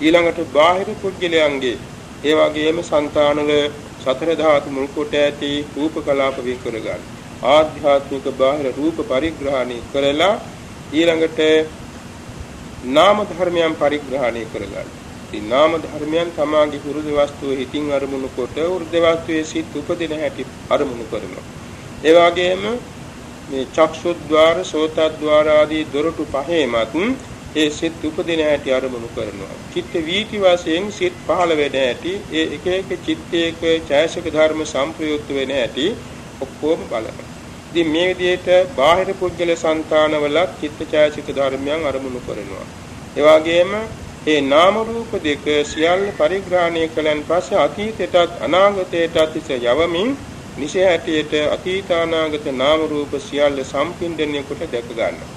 ඊළඟට බාහිර පුද්ගලයන්ගේ ඒ වගේම సంతානවල සතර ධාතු මුල් කොට ඇති රූප කලාප වෙන් කරගන්න. ආධ්‍යාත්මික බාහිර රූප පරිග්‍රහණය කරලා ඊළඟට නාම ධර්මයන් පරිග්‍රහණය කරගන්න. ඉතින් නාම ධර්මයන් තමාගේ හෘද වස්තුවේ හිතින් අරමුණු කොට හෘද වස්තුවේ සිත් උපදින හැටි අරමුණු කරනවා. ඒ වගේම මේ චක්ෂුද්්වාර, සෝතද්්වාර ආදී දොරටු පහේමත් ඒ සිත් උපදින හැටි අරමුණු කරනවා. චිත්ත වීති වශයෙන් සිත් පහළ වෙන හැටි, ඒ එක එක චිත්තයක ඡායසික ධර්ම සංප්‍රයුක්ත වෙන හැටි ඔක්කොම බලනවා. ඉතින් මේ විදිහට බාහිර පුද්ගල సంతානවල චිත්තචෛසික ධර්මයන් අරමුණු කරනවා. ඒ වගේම ඒ නාම රූප දෙක සියල්ල පරිග්‍රහණය කළන් පස්සේ අතීතයටත් අනාගතයටත් යවමින් නිසහැටියට අතීතානාගත නාම රූප සියල්ල සම්පින්දණය කොට දැක ගන්නවා.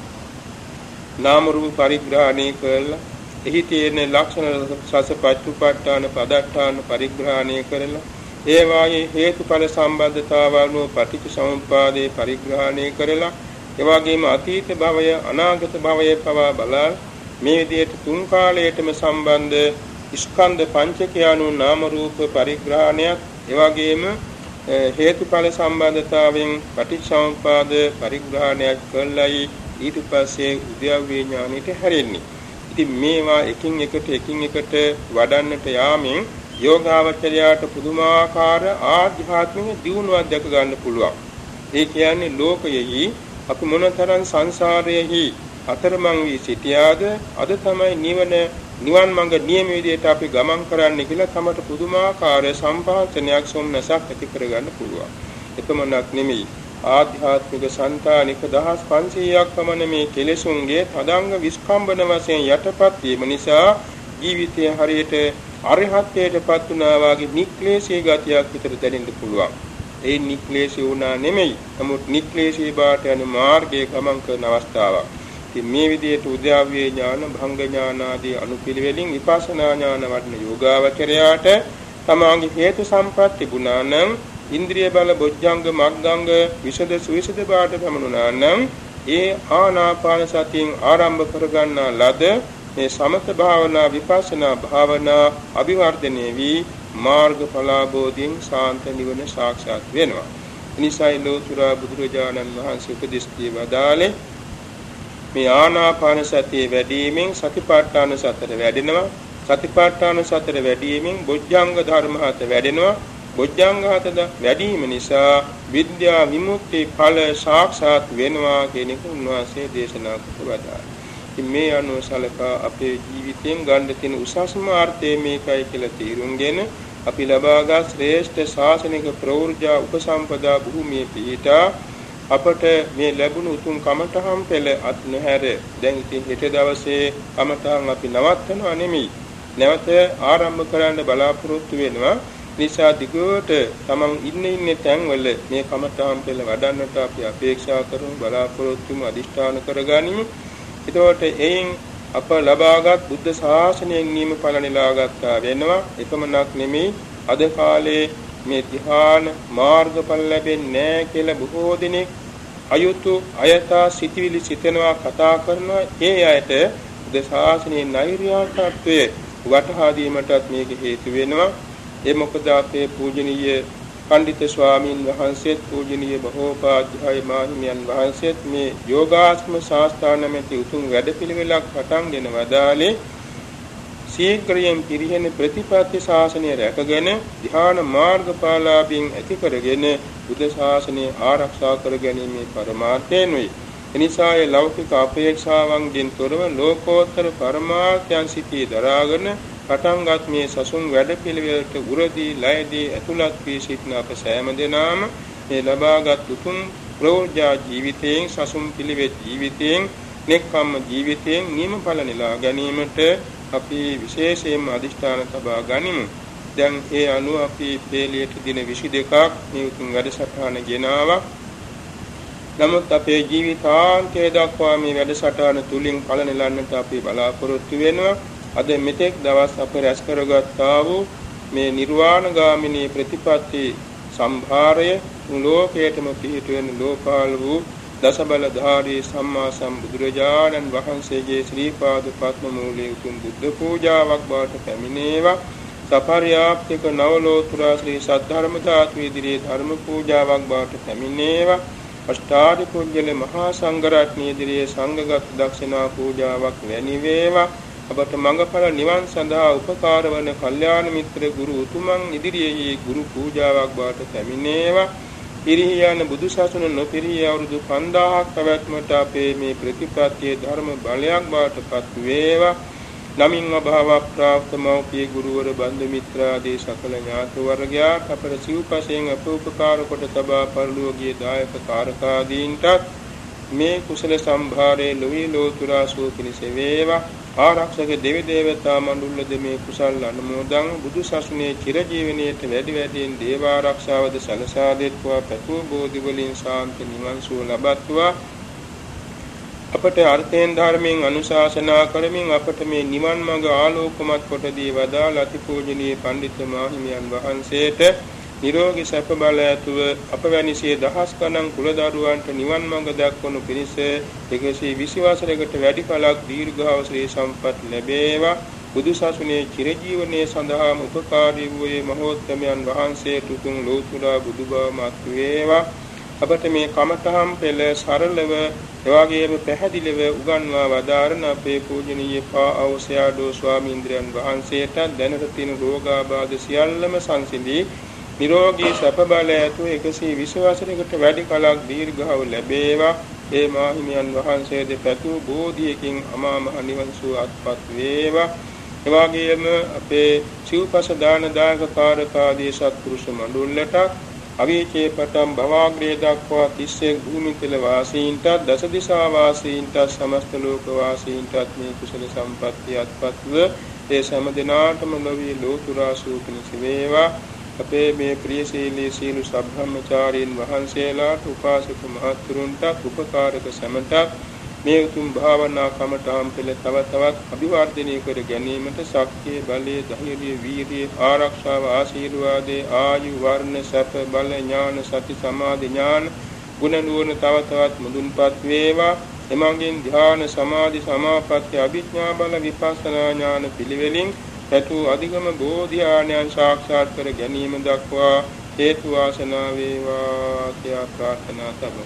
නාම රූප පරිග්‍රහණය කළා එහි තියෙන ලක්ෂණ සසපච්චුපට්ඨාන පදට්ඨාන පරිග්‍රහණය කරලා ඒ වායේ හේතුඵල සම්බන්ධතාව අනුව පටිච්චසමුප්පාදේ පරිග්‍රහණය කරලා ඒ වගේම අතීත භවය අනාගත භවය පවා බලා මේ විදිහට තුන් කාලයටම සම්බන්ධ ස්කන්ධ පංචකය anu නාම රූප පරිග්‍රහණයක් ඒ වගේම හේතුඵල සම්බන්ධතාවෙන් පටිච්චසමුප්පාද පරිග්‍රහණයක් කළයි ඊට පස්සේ උද්‍යව්‍ය ඥානෙට හැරෙන්නේ. ඉතින් මේවා එකින් එකට එකින් එකට වඩන්නට යාමෙන් යෝගාවචරයාට පුදුමාකාර ආධ්‍යාත්මික දියුණුවක් දැක ගන්න පුළුවන්. ඒ කියන්නේ ලෝකයෙහි අපි මොනතරම් සංසාරයේහි අතරමං වී සිටියාද අද තමයි නිවන නිවන් මඟ නියම විදිහට අපි ගමන් කරන්න කියලා තමට පුදුමාකාර සම්පාදනයක් සොම්නසක් ඇති කරගන්න පුළුවන්. එපමණක් නෙමෙයි ආධ්‍යාත්මික సంతානික 1500ක් පමණ මේ කෙලෙසුන්ගේ තදංග විස්කම්බන වශයෙන් යටපත් වීම නිසා ජීවිතය හරියට අරහත්ත්වයටපත් වුණා වාගේ නික්ලේශී ගතියක් විතර දැනෙන්න පුළුවන්. ඒ නික්ලේශී වුණා නෙමෙයි. නමුත් නික්ලේශී බාට යන මාර්ගයේ ගමන් කරන අවස්ථාවක්. ඉතින් මේ විදිහට උද්‍යාව්‍ය ඥාන, භංග ඥාන ආදී අනුපිළිවෙලින් විපස්සනා ඥාන වඩන යෝගාවචරයාට තමාගේ හේතු සම්පත් තිබුණා නම් ඉන්ද්‍රිය බල බොජ්ජංග මග්ගංග විසද සුවිසද බාට පමනුණා නම් ඒ ආනාපාන සතියෙන් ආරම්භ කරගන්නා ලද මේ සමත භාවනා විපස්සනා භාවනා අභිවර්ධනයේ වී මාර්ගඵලාභෝධින් සාන්ත නිවන සාක්ෂාත් වෙනවා. එනිසායි ලෝතුරා බුදුරජාණන් වහන්සේ උපදෙස් දී වදාළේ මේ ආනාපාන සතිය වැඩිවීමෙන් සතිපට්ඨාන සතර වැඩෙනවා සතිපට්ඨාන සතර වැඩිවීමෙන් බොජ්ජංග ධර්ම හත වැඩෙනවා බොජ්ජංග හත වැඩිවීම නිසා විද්‍යා විමුක්ති ඵල සාක්ෂාත් වෙනවා කියන එක උන්වහන්සේ දේශනා කොට වදාළා. ඉතින් මේ අනුව සලකා අපේ ජීවිතයෙන් ගන්න තියෙන උසස්ම අර්ථය මේකයි කියලා තීරුම්ගෙන අපි ලබාගත් ශ්‍රේෂ්ඨ ශාසනික ප්‍රවෘජා උපසම්පදා භූමියේ පිහිටා අපට මේ ලැබුණු උතුම් කමඨහම් පෙළ අත් නොහැර. දැන් ඉතින් හෙට දවසේ කමඨහම් අපි නවත්තනවා නෙමෙයි. නැවත ආරම්භ කරන්න බලාපොරොත්තු වෙනවා. නිසා දිගට තමන් ඉන්න ඉන්න තැන්වල මේ කමඨහම් පෙළ වඩන්නට අපි අපේක්ෂා කරමු බලාපොරොත්තුමු අදිෂ්ඨාන කරගනිමු. එතකොට එයින් අප ලබාගත් බුද්ධ ශාසනයෙන් නියම ඵල නෙලා ගත්තා වෙනවා. එකමනක් නෙමෙයි. අද කාලේ මේ ධ්‍යාන මාර්ගඵල ලැබෙන්නේ නැහැ කියලා බොහෝ දිනෙක අයුතු අයතා සිටිවිලි සිතනවා කතා කරනවා. ඒ අයට බුද්ධ ශාසනයේ නෛර්යාකත්වය වටහා දීමටත් මේක හේතු වෙනවා. ඒ මොකද අපේ පූජනීය පඬිත ස්වාමීන් වහන්සේත් පූජනීය බහෝපාධ්‍යාය මාහිමියන් වහන්සේත් මේ යෝගාස්ම ශාස්ත්‍රා නැමැති උතුම් වැඩපිළිවෙලක් පටන් ගෙන වදාලේ සීඝ්‍රයෙන් පිරිහෙන ප්‍රතිපත්ති ශාසනය රැකගෙන ධ්‍යාන මාර්ගඵලාභින් ඇති කරගෙන බුද්ධ ශාසනය ආරක්ෂා කර ගැනීමේ පරමාර්ථයෙන් වේ. එනිසා ඒ ලෞකික අපේක්ෂාවන්ගෙන් තොරව ලෝකෝත්තර පරමාර්ථයන් සිටී දරාගෙන පටන්ගත් මේ සසුන් වැඩපිළිවෙලට උරදී ලයදී ඇතුළත් වී සිටින අප සෑම දෙනාම මේ ලබාගත් උතුම් ප්‍රෝජා ජීවිතයෙන් සසුන් පිළිවෙත් ජීවිතයෙන් නෙක්ඛම්ම ජීවිතයෙන් නියමඵල නෙලා ගැනීමට අපි විශේෂයෙන්ම අදිෂ්ඨාන තබා ගනිමු. දැන් ඒ අනුව අපි පෙළියට දින 22ක් මේ උතුම් වැඩසටහන ගෙනාවා. නමුත් අපේ ජීවිතාන්තය දක්වා මේ වැඩසටහන තුලින් ඵල නෙලන්නට අපි බලාපොරොත්තු වෙනවා. අද මෙතෙක් දවස් අප රැස් කරගත්තා වූ මේ නිර්වාණගාමිනී ප්‍රතිපත්ති සම්භාරය ලෝකයටම පිහිට වෙන ලෝකාල වූ දසබලධාරී සම්මා සම්බුදුරජාණන් වහන්සේගේ ශ්‍රී පාද පත්ම මූලයේ උතුම් බුද්ධ පූජාවක් බවට පැමිණේවා. සපර්යාප්තික නවලෝතුරා ශ්‍රී සද්ධර්ම ධාතු ඉදිරියේ ධර්ම පූජාවක් බවට පැමිණේවා. අෂ්ටාදි පුජ්‍යල මහා සංඝරත්නය ඉදිරියේ සංඝගත දක්ෂිනා පූජාවක් වැනි වේවා අපට මඟඵල නිවන් සඳහා උපකාර වන කල්යාණ මිත්‍ර ගුරු උතුමන් ඉදිරියේ ගුරු පූජාවක් බවට පැමිණේවා. පිරිහි යන බුදු සසුන නොපිරිහි අවුරුදු 5000ක් පැවැත්මට අපේ මේ ප්‍රතිපත්තියේ ධර්ම බලයක් බවට පත් වේවා. නමින් අභාව ප්‍රාප්ත මෞපිය ගුරුවර බන්දු මිත්‍රාදී සකල ඥාති වර්ගයා අපට සිව්පසෙන් අපෝපකාර කොට තබා පරිලෝකීය දායක කාරකාදීන්ටත් මේ කුසල සම්භාරයේ ලොවේ ලෝතුරා සුව පිණිස වේවා. ආරක්ෂක දෙවි දේවතා මඬුල්ලද මේ කුසල් අනුමෝදන් බුදු සසුනේ චිරජීවනයේට වැඩි වැඩියෙන් දේව ආරක්ෂාවද සලසා දෙත්වා පැතුම් බෝධි වලින් ශාන්ත නිවන් සුව ලබත්වා. අපට අර්ථයෙන් ධර්මයෙන් අනුශාසනා කරමින් අපට මේ නිවන් මඟ ආලෝකමත් කොට දී වදාළ අතිපූජනීය පඬිතුක මාහිමියන් වහන්සේට නිරෝගී සැප බල ඇතුව අපවැනි සිය දහස් ගණන් කුලදරුවන්ට නිවන් මඟ දක්වනු පිණිස 120 වසරකට වැඩි කලක් දීර්ඝාව ශ්‍රී සම්පත් ලැබේවා. බුදු සසුනේ චිරජීවනයේ සඳහාම උපකාරී වූයේ මහෝත්තමයන් වහන්සේ තුතුන් ලෝතුරා බුදුබව මත් වේවා. අපට මේ කමඨහම් පෙළ සරලව එවාගේම පැහැදිලිව උගන්වා වදාරන අපේ පූජනීය පා අවසයාඩෝ ස්වාමීන්ද්‍රයන් වහන්සේට දැනට තියෙන රෝගාබාධ සියල්ලම සංසිඳී නිරෝගී සැප බල ඇතුව 120 වසරකට වැඩි කලක් දීර්ඝව ලැබේවා. ඒ මාහිමියන් වහන්සේ දෙපැතු බෝධියකින් අමා මහ නිවන් සුව අත්පත් වේවා එවාගේම අපේ සිව්පස දාන දායක කාරකාදී සත්පුරුෂ මඬුල්ලට අවීචේ පටන් භවග්‍රේ දක්වා තිස්සේ භූමි පෙළ වාසීන්ට දස දිසා වාසීන්ට සමස්ත ලෝක වාසීන්ටත් මේ කුසල සම්පත්තිය අත්පත්ව ඒ සෑම දිනාටම ලොවේ ලෝතුරා සූපිනිස වේවා. අපේ මේ ප්‍රියශීලී සීල සබ්‍රහ්මචාරීන් වහන්සේලාට උපාසක මහත්තුරුන්ට උපකාරක සමට මේ උතුම් භාවනා කමඨාම් පෙළ තව තවත් අභිවර්ධනය කර ගැනීමට ශක්තිය බලය ධෛර්යය වීරිය ආරක්ෂාව ආශීර්වාදේ ආයු වර්ණ සැප බල ඥාන සති සමාධි ඥාන ගුණ නුවණ තව තවත් මුදුන්පත් වේවා. එමඟින් ධ්‍යාන සමාධි සමාපatti අභිඥා බල විපස්සනා ඥාන පිළිවෙලින් පැතු අධිගම බෝධි ආඥයන් සාක්ෂාත් කර ගැනීම දක්වා හේතු වාසනා වේවා කියා ප්‍රාර්ථනා කරමු.